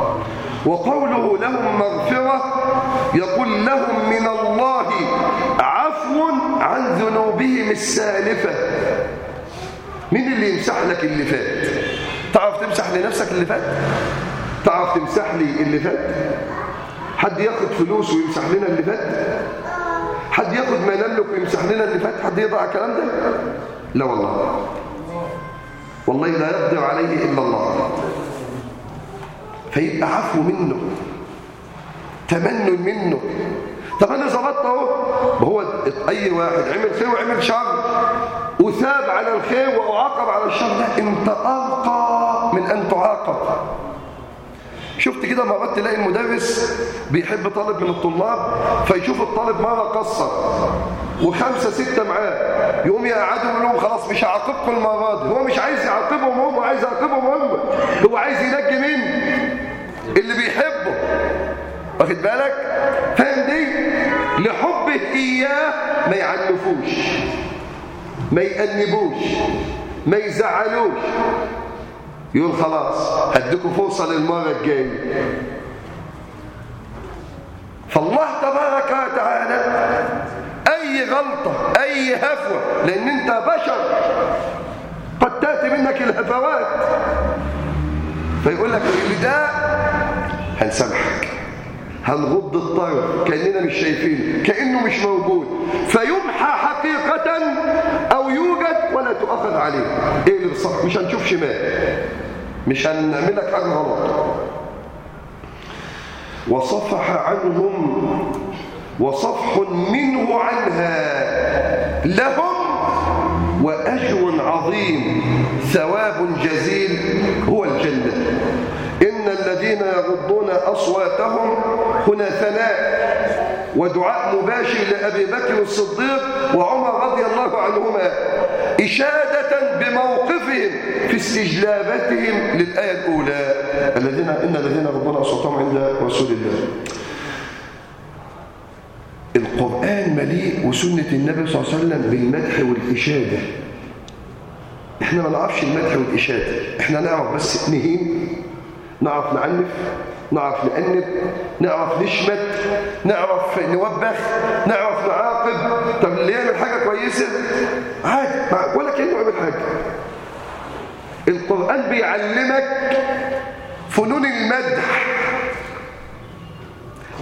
وقوله لهم مغفرة يقول لهم من الله عفو عن ذنوبهم السالفة. مين اللي يمسح لك اللي فات؟ تعرف تمسح لنفسك اللي فات؟ تعرف تمسح لي اللي فات؟ حد ياخد فلوس ويمسح لنا اللي فات؟ حد ياخد ما نملك ويمسح لنا اللي فات؟ حد يضع الكلام ده؟ لا والله. والله لا يقدر عليه إلا الله. فيبقى عفو منه. تمنن منه. طب أنا ظبطت أهو. هو أي واحد عمل خير وعمل شر. وثاب على الخير وأعاقب على الشر. لا انت ارقى من أن تعاقب. شفت كده مرات تلاقي المدرس بيحب طالب من الطلاب فيشوف الطالب مرة قصر وخمسة ستة معاه يقوم يقعدوا يقول لهم خلاص مش هعاقبكم المرة دي هو مش عايز يعاقبهم هم عايز يعاقبهم هم هو عايز ينجي مين؟ اللي بيحبه. واخد بالك؟ فاهم دي؟ لحبه إياه ما يعنفوش ما يأنبوش ما يزعلوش. يقول خلاص هديكم فرصة للمرة الجاية. فالله تبارك وتعالى أي غلطة أي هفوة لأن أنت بشر قد تأتي منك الهفوات. فيقول لك اللي ده هنسامحك هنغض الطرف كأننا مش شايفينه كأنه مش موجود. فيمحى حقيقة أو يوجد ولا تؤخذ عليه. إيه اللي بالصح مش هنشوف شمال. مش هنعمل لك حاجة غلط. وصفح عنهم وصفح منه عنها. لهم وأجر عظيم ثواب جزيل هو الجنة. إن الذين يغضون أصواتهم هنا ثناء ودعاء مباشر لأبي بكر الصديق وعمر رضي الله عنهما إشادة بموقفهم في استجلابتهم للآية الأولى. الذين إن الذين يغضون أصواتهم عند رسول الله. القرآن مليء وسنة النبي صلى الله عليه وسلم بالمدح والإشادة. إحنا ما نعرفش المدح والإشادة. إحنا نعرف بس نهين نعرف نعنف نعرف نأنب نعرف نشمت نعرف نوبخ نعرف نعاقب. طب اللي يعمل حاجة كويسة؟ عادي. ولا كأنه عمل حاجة. القرآن بيعلمك فنون المدح.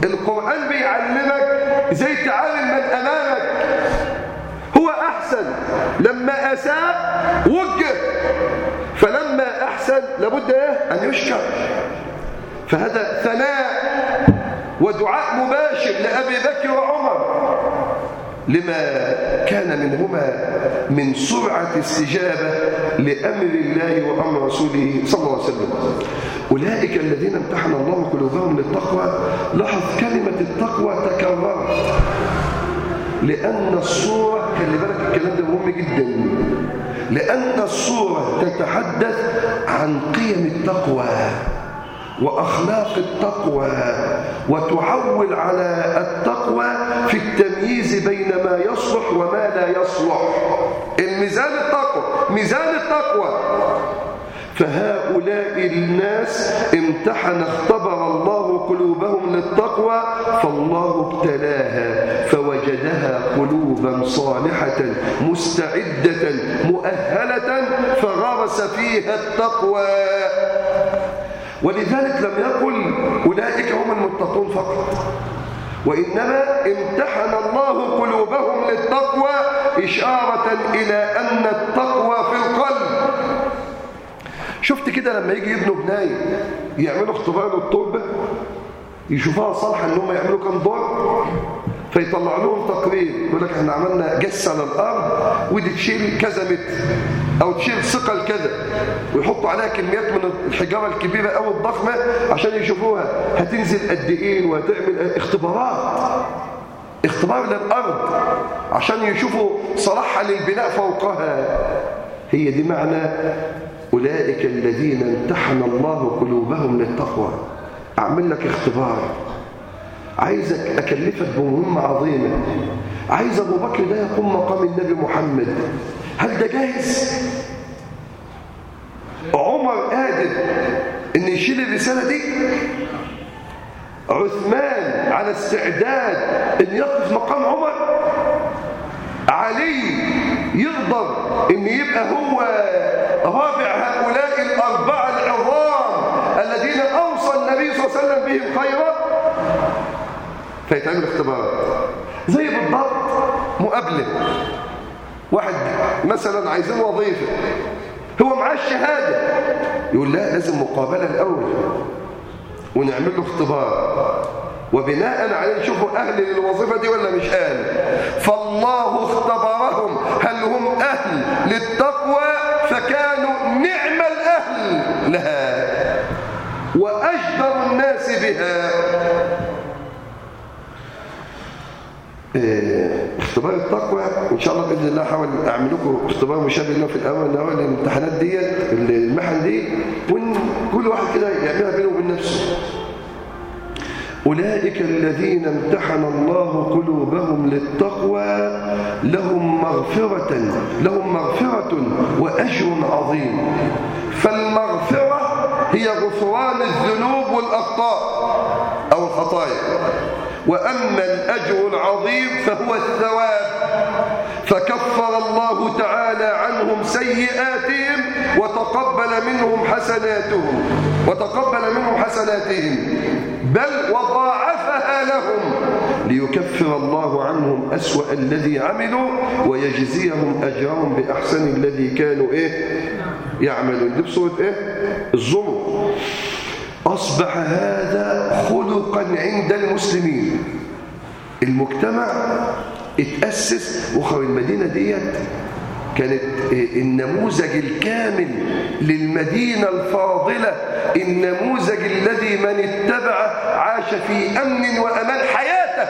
القرآن بيعلمك إزاي تعامل من أمامك. هو أحسن. لما أساء وجه. فلما أحسن لابد إيه؟ أن يشكر. فهذا ثناء ودعاء مباشر لأبي بكر وعمر. لما كان منهما من سرعة استجابة لأمر الله وأمر رسوله صلى الله عليه وسلم. أولئك الذين امتحن الله قلوبهم للتقوى. لاحظ كلمة التقوى تكررت. لأن الصورة خلي بالك الكلام ده مهم جدا. لأن الصورة تتحدث عن قيم التقوى. وأخلاق التقوى وتعول على التقوى في التمييز بين ما يصلح وما لا يصلح. الميزان التقوى ميزان التقوى. فهؤلاء الناس امتحن اختبر الله قلوبهم للتقوى فالله ابتلاها فوجدها قلوبا صالحة مستعدة مؤهلة فغرس فيها التقوى. ولذلك لم يقل أولئك هم المتقون فقط. وإنما امتحن الله قلوبهم للتقوى إشارة إلى أن التقوى في القلب. شفت كده لما يجي يبنوا بناية يعملوا اختبار للتربة يشوفوها صالحة إن هم يعملوا كم دور؟ فيطلع لهم تقرير. يقول لك إحنا عملنا جس على الأرض ودي تشيل كذا متر أو تشيل ثقل كذا ويحطوا عليها كميات من الحجارة الكبيرة أو الضخمة عشان يشوفوها. هتنزل قد إيه وهتعمل اختبارات. اختبار للأرض عشان يشوفوا صلاحها للبناء فوقها. هي دي معنى أولئك الذين امتحن الله قلوبهم للتقوى. أعمل لك اختبار. عايزك أكلفك بمهمة عظيمة. عايز أبو بكر ده يقوم مقام النبي محمد. هل ده جاهز؟ عمر قادر إن يشيل الرسالة دي؟ عثمان على استعداد إن يقف مقام عمر؟ علي يقدر إن يبقى هو رابع هؤلاء الأربعة العظام الذين أوصى النبي صلى الله عليه وسلم بهم خيرا فيتعمل اختبارات. زي بالضبط مقابلة. واحد مثلا عايزين وظيفة. هو معاه الشهادة. يقول لا لازم مقابلة الأول. ونعمل له اختبار. وبناء عليه نشوفوا أهل للوظيفة دي ولا مش أهل. فالله اختبرهم. هل هم أهل للتقوى؟ فكانوا نعم الأهل لها. وأجدر الناس بها. اختبار التقوى ان شاء الله بإذن الله احاول اعمل لكم اختبار مشابه له في الأول هو الامتحانات ديت المحن دي وكل واحد كده يعملها بينه وبين نفسه. أولئك الذين امتحن الله قلوبهم للتقوى لهم مغفرة لهم مغفرة وأجر عظيم. فالمغفرة هي غفران الذنوب والأخطاء أو الخطايا. وأما الأجر العظيم فهو الثواب. فكفر الله تعالى عنهم سيئاتهم وتقبل منهم حسناتهم وتقبل منهم حسناتهم بل وضاعفها لهم ليكفر الله عنهم أسوأ الذي عملوا ويجزيهم أجرهم بأحسن الذي كانوا إيه؟ يعملون. دي بصورة إيه؟ الزمر أصبح هذا خلقا عند المسلمين. المجتمع اتأسس وخوي المدينة ديت كانت النموذج الكامل للمدينة الفاضلة النموذج الذي من اتبع عاش في أمن وأمان حياته.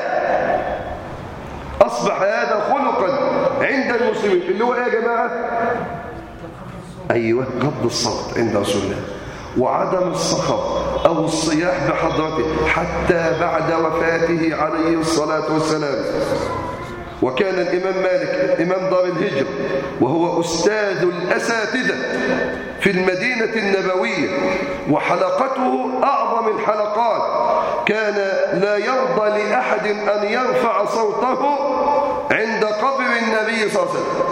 أصبح هذا خلقا عند المسلمين. اللي هو إيه يا جماعة؟ أيوة غض الصوت عند رسول الله. وعدم الصخب أو الصياح بحضرته حتى بعد وفاته عليه الصلاة والسلام. وكان الإمام مالك إمام دار الهجرة وهو أستاذ الأساتذة في المدينة النبوية وحلقته أعظم الحلقات. كان لا يرضى لأحد أن يرفع صوته عند قبر النبي صلى الله عليه وسلم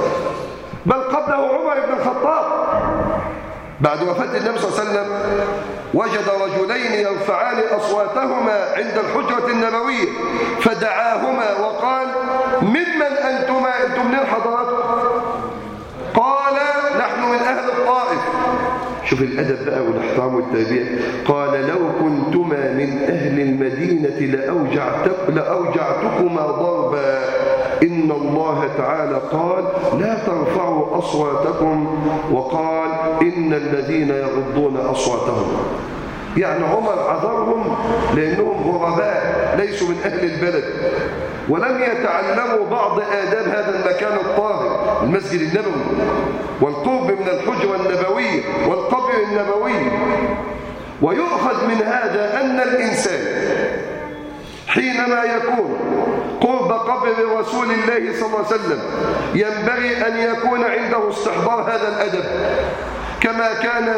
بل قبله عمر بن الخطاب. بعد وفاة النبي صلى الله عليه وسلم وجد رجلين يرفعان أصواتهما عند الحجرة النبوية فدعاهما وقال ممن أنتما أنتم من حضراتكم قال نحن من أهل الطائف. شوف الأدب بقى والإحترام والتربية. قال لو كنتما من أهل المدينة لأوجعتك لأوجعتكما ضربا. إن الله تعالى قال لا ترفعوا أصواتكم. وقال إن الذين يغضون أصواتهم. يعني عمر عذرهم لأنهم غرباء ليسوا من أهل البلد. ولم يتعلموا بعض آداب هذا المكان الطاهر المسجد النبوي والقرب من الحجرة النبوية والقبر النبوي. ويؤخذ من هذا أن الإنسان حينما يكون قرب قبر رسول الله صلى الله عليه وسلم ينبغي أن يكون عنده استحضار هذا الأدب. كما كان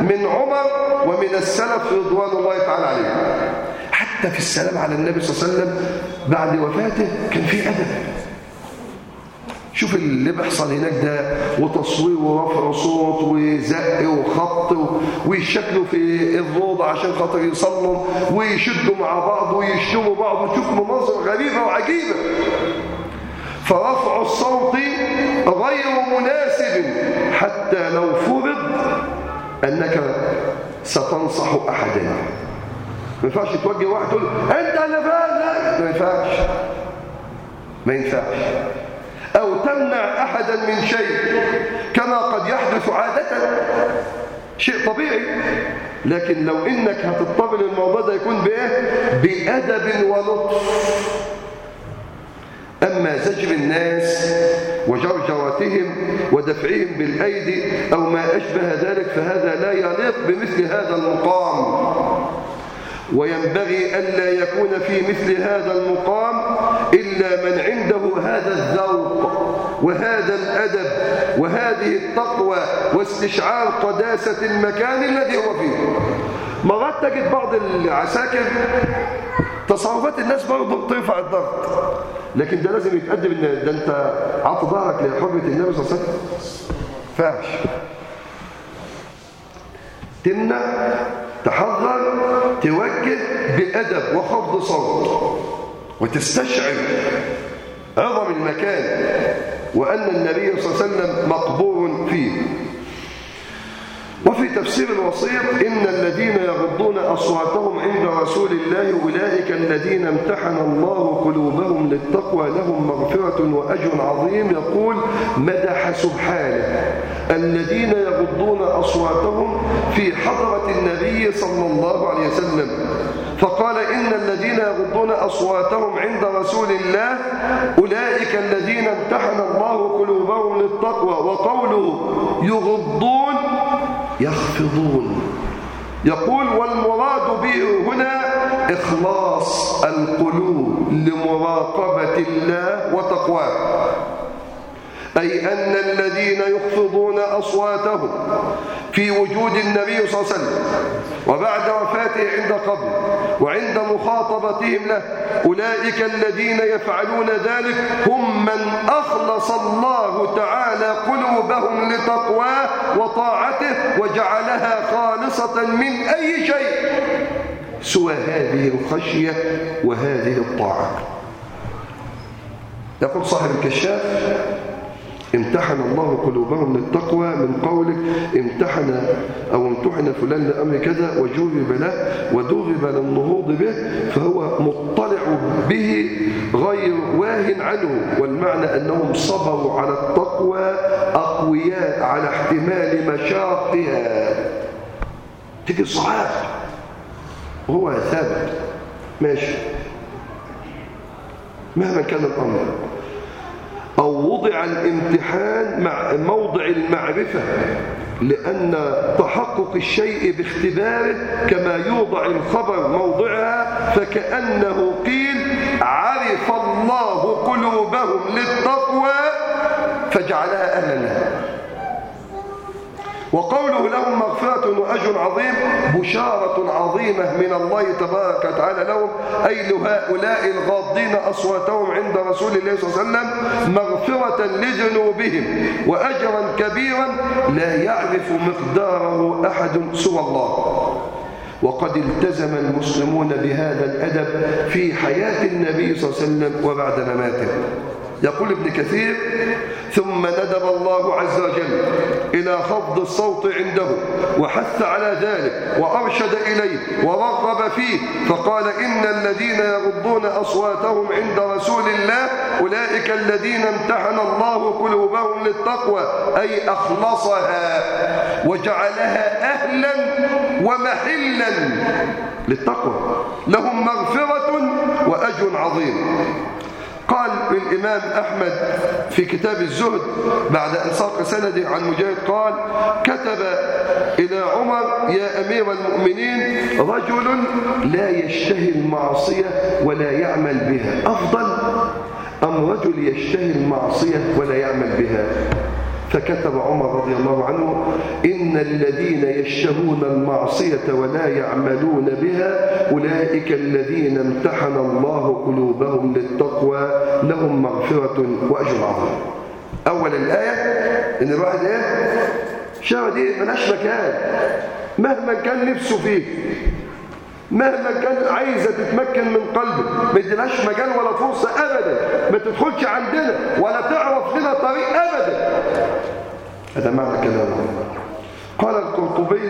من عمر ومن السلف رضوان الله تعالى عليهم. حتى في السلام على النبي صلى الله عليه وسلم بعد وفاته كان في أدب. شوف اللي بيحصل هناك ده وتصوير ورفع صوت وزق وخط ويشكلوا في الروضة عشان خاطر يصلوا ويشدوا مع بعض ويشتموا بعض. وتشوف مناظر غريبة وعجيبة. فرفع الصوت غير مناسب حتى لو فرض أنك ستنصح أحدا. ما ينفعش توجه واحد تقول أنت اللي فاهم ما ينفعش. ما ينفعش. أو تمنع أحدا من شيء كما قد يحدث عادة. شيء طبيعي. لكن لو إنك هتضطر للموضوع ده يكون بإيه؟ بأدب ولطف أما زجر الناس وجرجرتهم ودفعهم بالأيدي أو ما أشبه ذلك فهذا لا يليق بمثل هذا المقام. وينبغي ألا يكون في مثل هذا المقام إلا من عنده هذا الذوق وهذا الأدب وهذه التقوى واستشعار قداسة المكان الذي هو فيه. مرات تجد بعض العساكر تصرفات الناس برضه بترفع الضغط. لكن ده لازم يتقدم إن ده أنت عطى ظهرك لحرمه النبي صلى الله عليه وسلم. فاش تمنع تحذر توجه بأدب وخفض صوت. وتستشعر عظم المكان وأن النبي صلى الله عليه وسلم مقبور فيه. تفسير الوصية إن الذين يغضون أصواتهم عند رسول الله أولئك الذين امتحن الله قلوبهم للتقوى لهم مغفرة وأجر عظيم. يقول مدح سبحانه. الذين يغضون أصواتهم في حضرة النبي صلى الله عليه وسلم. فقال إن الذين يغضون أصواتهم عند رسول الله أولئك الذين امتحن الله قلوبهم للتقوى. وقوله يغضون يخفضون يقول والمراد به هنا إخلاص القلوب لمراقبة الله وتقواه. أي أن الذين يخفضون أصواتهم في وجود النبي صلى الله عليه وسلم وبعد وفاته عند قبره وعند مخاطبتهم له أولئك الذين يفعلون ذلك هم من أخلص الله تعالى قلوبهم لتقواه وطاعته وجعلها خالصة من أي شيء سوى هذه الخشية وهذه الطاعة. يقول صاحب الكشاف امتحن الله قلوبهم للتقوى من قولك امتحن أو امتحن فلان لأمر كذا وجرب له ودرب للنهوض به فهو مطلع به غير واه عنه والمعنى أنهم صبروا على التقوى أقوياء على احتمال مشاقها. تيجي صعاب وهو ثابت. ماشي. مهما كان الأمر. أو وضع الامتحان مع موضع المعرفة لأن تحقق الشيء باختباره كما يوضع الخبر موضعها فكأنه قيل عرف الله قلوبهم للتقوى فجعلها لها وقوله لهم مغفرة وأجر عظيم بشارة عظيمة من الله تبارك وتعالى لهم. أي لهؤلاء الغاضين أصواتهم عند رسول الله صلى الله عليه وسلم مغفرة لذنوبهم وأجرا كبيرا لا يعرف مقداره أحد سوى الله. وقد التزم المسلمون بهذا الأدب في حياة النبي صلى الله عليه وسلم وبعد مماته. يقول ابن كثير ثم ندب الله عز وجل إلى خفض الصوت عنده وحث على ذلك وأرشد إليه ورغب فيه فقال إن الذين يغضون أصواتهم عند رسول الله أولئك الذين امتحن الله قلوبهم للتقوى أي أخلصها وجعلها أهلا ومحلا للتقوى لهم مغفرة وأجر عظيم. قال الإمام أحمد في كتاب الزهد بعد أن ساق سنده عن مجاهد قال كتب إلى عمر يا أمير المؤمنين رجل لا يشتهي المعصية ولا يعمل بها. أفضل أم رجل يشتهي المعصية ولا يعمل بها؟ فكتب عمر رضي الله عنه إن الذين يشتهون المعصية ولا يعملون بها أولئك الذين امتحن الله قلوبهم للتقوى لهم مغفرة وأجر عظيم. أول الآية إن الواحد إيه؟ الشهوة دي ملهاش مكان. مهما كان نفسه فيه مهما كان عايزة تتمكن من قلبه ما يديلهاش مجال ولا فرصة أبدا. ما تدخلش عندنا ولا تعرف لنا طريق أبدا. هذا معنى كلامه قال القرطبي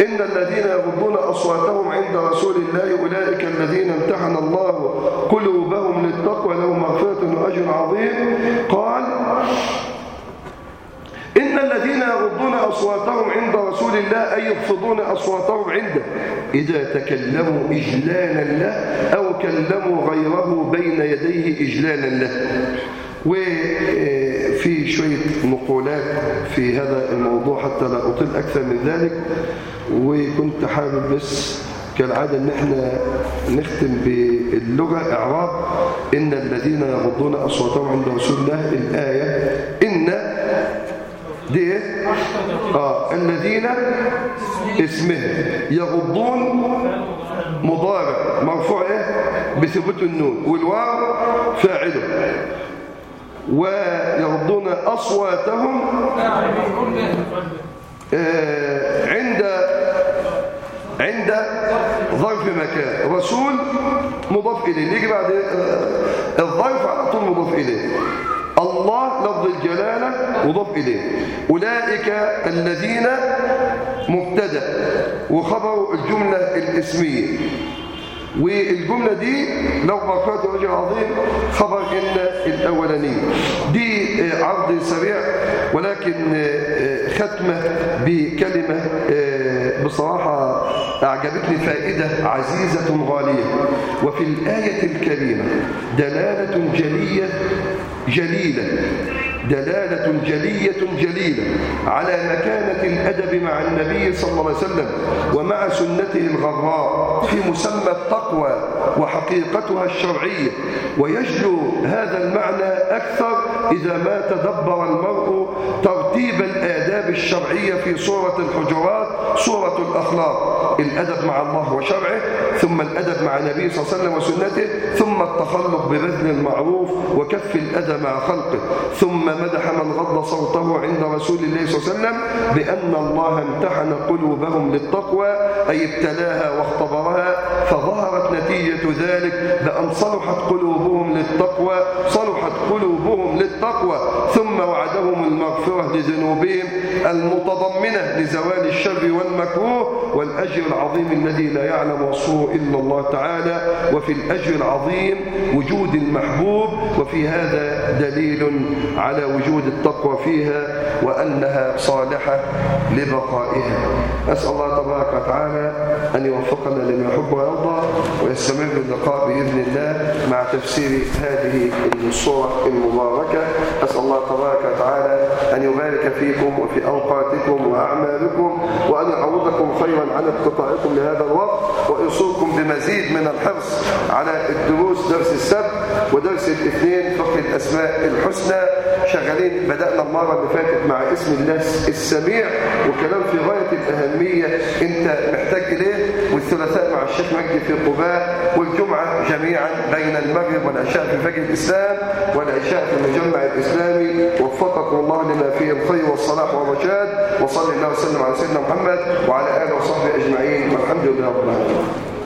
إن الذين يغضون أصواتهم عند رسول الله أولئك الذين امتحن الله قلوبهم للتقوى لهم مغفرة وأجر عظيم. قال إن الذين يغضون أصواتهم عند رسول الله أي يخفضون أصواتهم عنده إذا تكلموا إجلالا له أو كلموا غيره بين يديه إجلالا له. وفي شوية نقولات في هذا الموضوع حتى لا أطيل أكثر من ذلك وكنت حابب بس كالعادة إن إحنا نختم باللغة إعراب إن الذين يغضون أصواتهم عند رسول الله الآية إن دي آه الذين اسمه يغضون مضارع مرفوع إيه؟ بثبوت النون والواو فاعله. ويغضون أصواتهم آه عند عند ظرف مكان. رسول مضاف إليه. يجي بعد الظرف على طول مضاف إليه. الله لفظ الجلالة مضاف إليه. أولئك الذين مبتدأ وخبر الجملة الإسمية. والجملة دي لو بقات رجل عظيم خبر إن الأولاني. دي عرض سريع ولكن ختمة بكلمة بصراحة أعجبتني فائدة عزيزة غالية. وفي الآية الكريمة دلالة جلية جليلة دلالة جلية جليلة على مكانة الأدب مع النبي صلى الله عليه وسلم ومع سنته الغراء في مسمى التقوى وحقيقتها الشرعية. ويجلو هذا المعنى أكثر إذا ما تدبر المرء ترتيب الآداب الشرعية في سورة الحجرات سورة الأخلاق. الأدب مع الله وشرعه ثم الأدب مع النبي صلى الله عليه وسلم وسنته ثم التخلق ببذل المعروف وكف الأذى مع خلقه ثم مدح من غض صوته عند رسول الله صلى الله عليه وسلم بأن الله امتحن قلوبهم للتقوى أي ابتلاها واختبرها فظهرت نتيجة ذلك بأن صلحت قلوبهم للتقوى صلحت قلوبهم للتقوى ثم وعدهم المغفرة لذنوبهم المتضمنة لزوال الشر والمكروه والأجر العظيم الذي لا يعلم وصفه إلا الله تعالى. وفي الأجر العظيم وجود المحبوب وفي هذا دليل على وجود التقوى فيها وأنها صالحة لبقائها. أسأل الله تبارك وتعالى أن يوفقنا لما يحب ويرضى ويستمر اللقاء بإذن الله مع تفسير هذه الصورة المباركة. أسأل الله تبارك وتعالى أن يبارك فيكم وفي أوقاتكم وأعمالكم وأن يعوضكم خيرا عن اقتطاعكم لهذا الوقت ويصوكم بمزيد من الحرص على الدروس درس السبت ودرس الاثنين فقه الأسماء الحسنى. شغالين بدأنا المرة اللي فاتت مع اسم الله السميع وكلام في غاية الأهمية. أنت محتاج إليه. والثلاثاء مع الشيخ مجدي في قباء. والجمعة جميعا بين المغرب والعشاء في فجر الإسلام والعشاء في المجمع الإسلامي وفقكم الله لما فيه الخير والصلاح والرشاد. وصلى الله وسلم على سيدنا محمد وعلى آله وصحبه أجمعين. والحمد لله رب العالمين.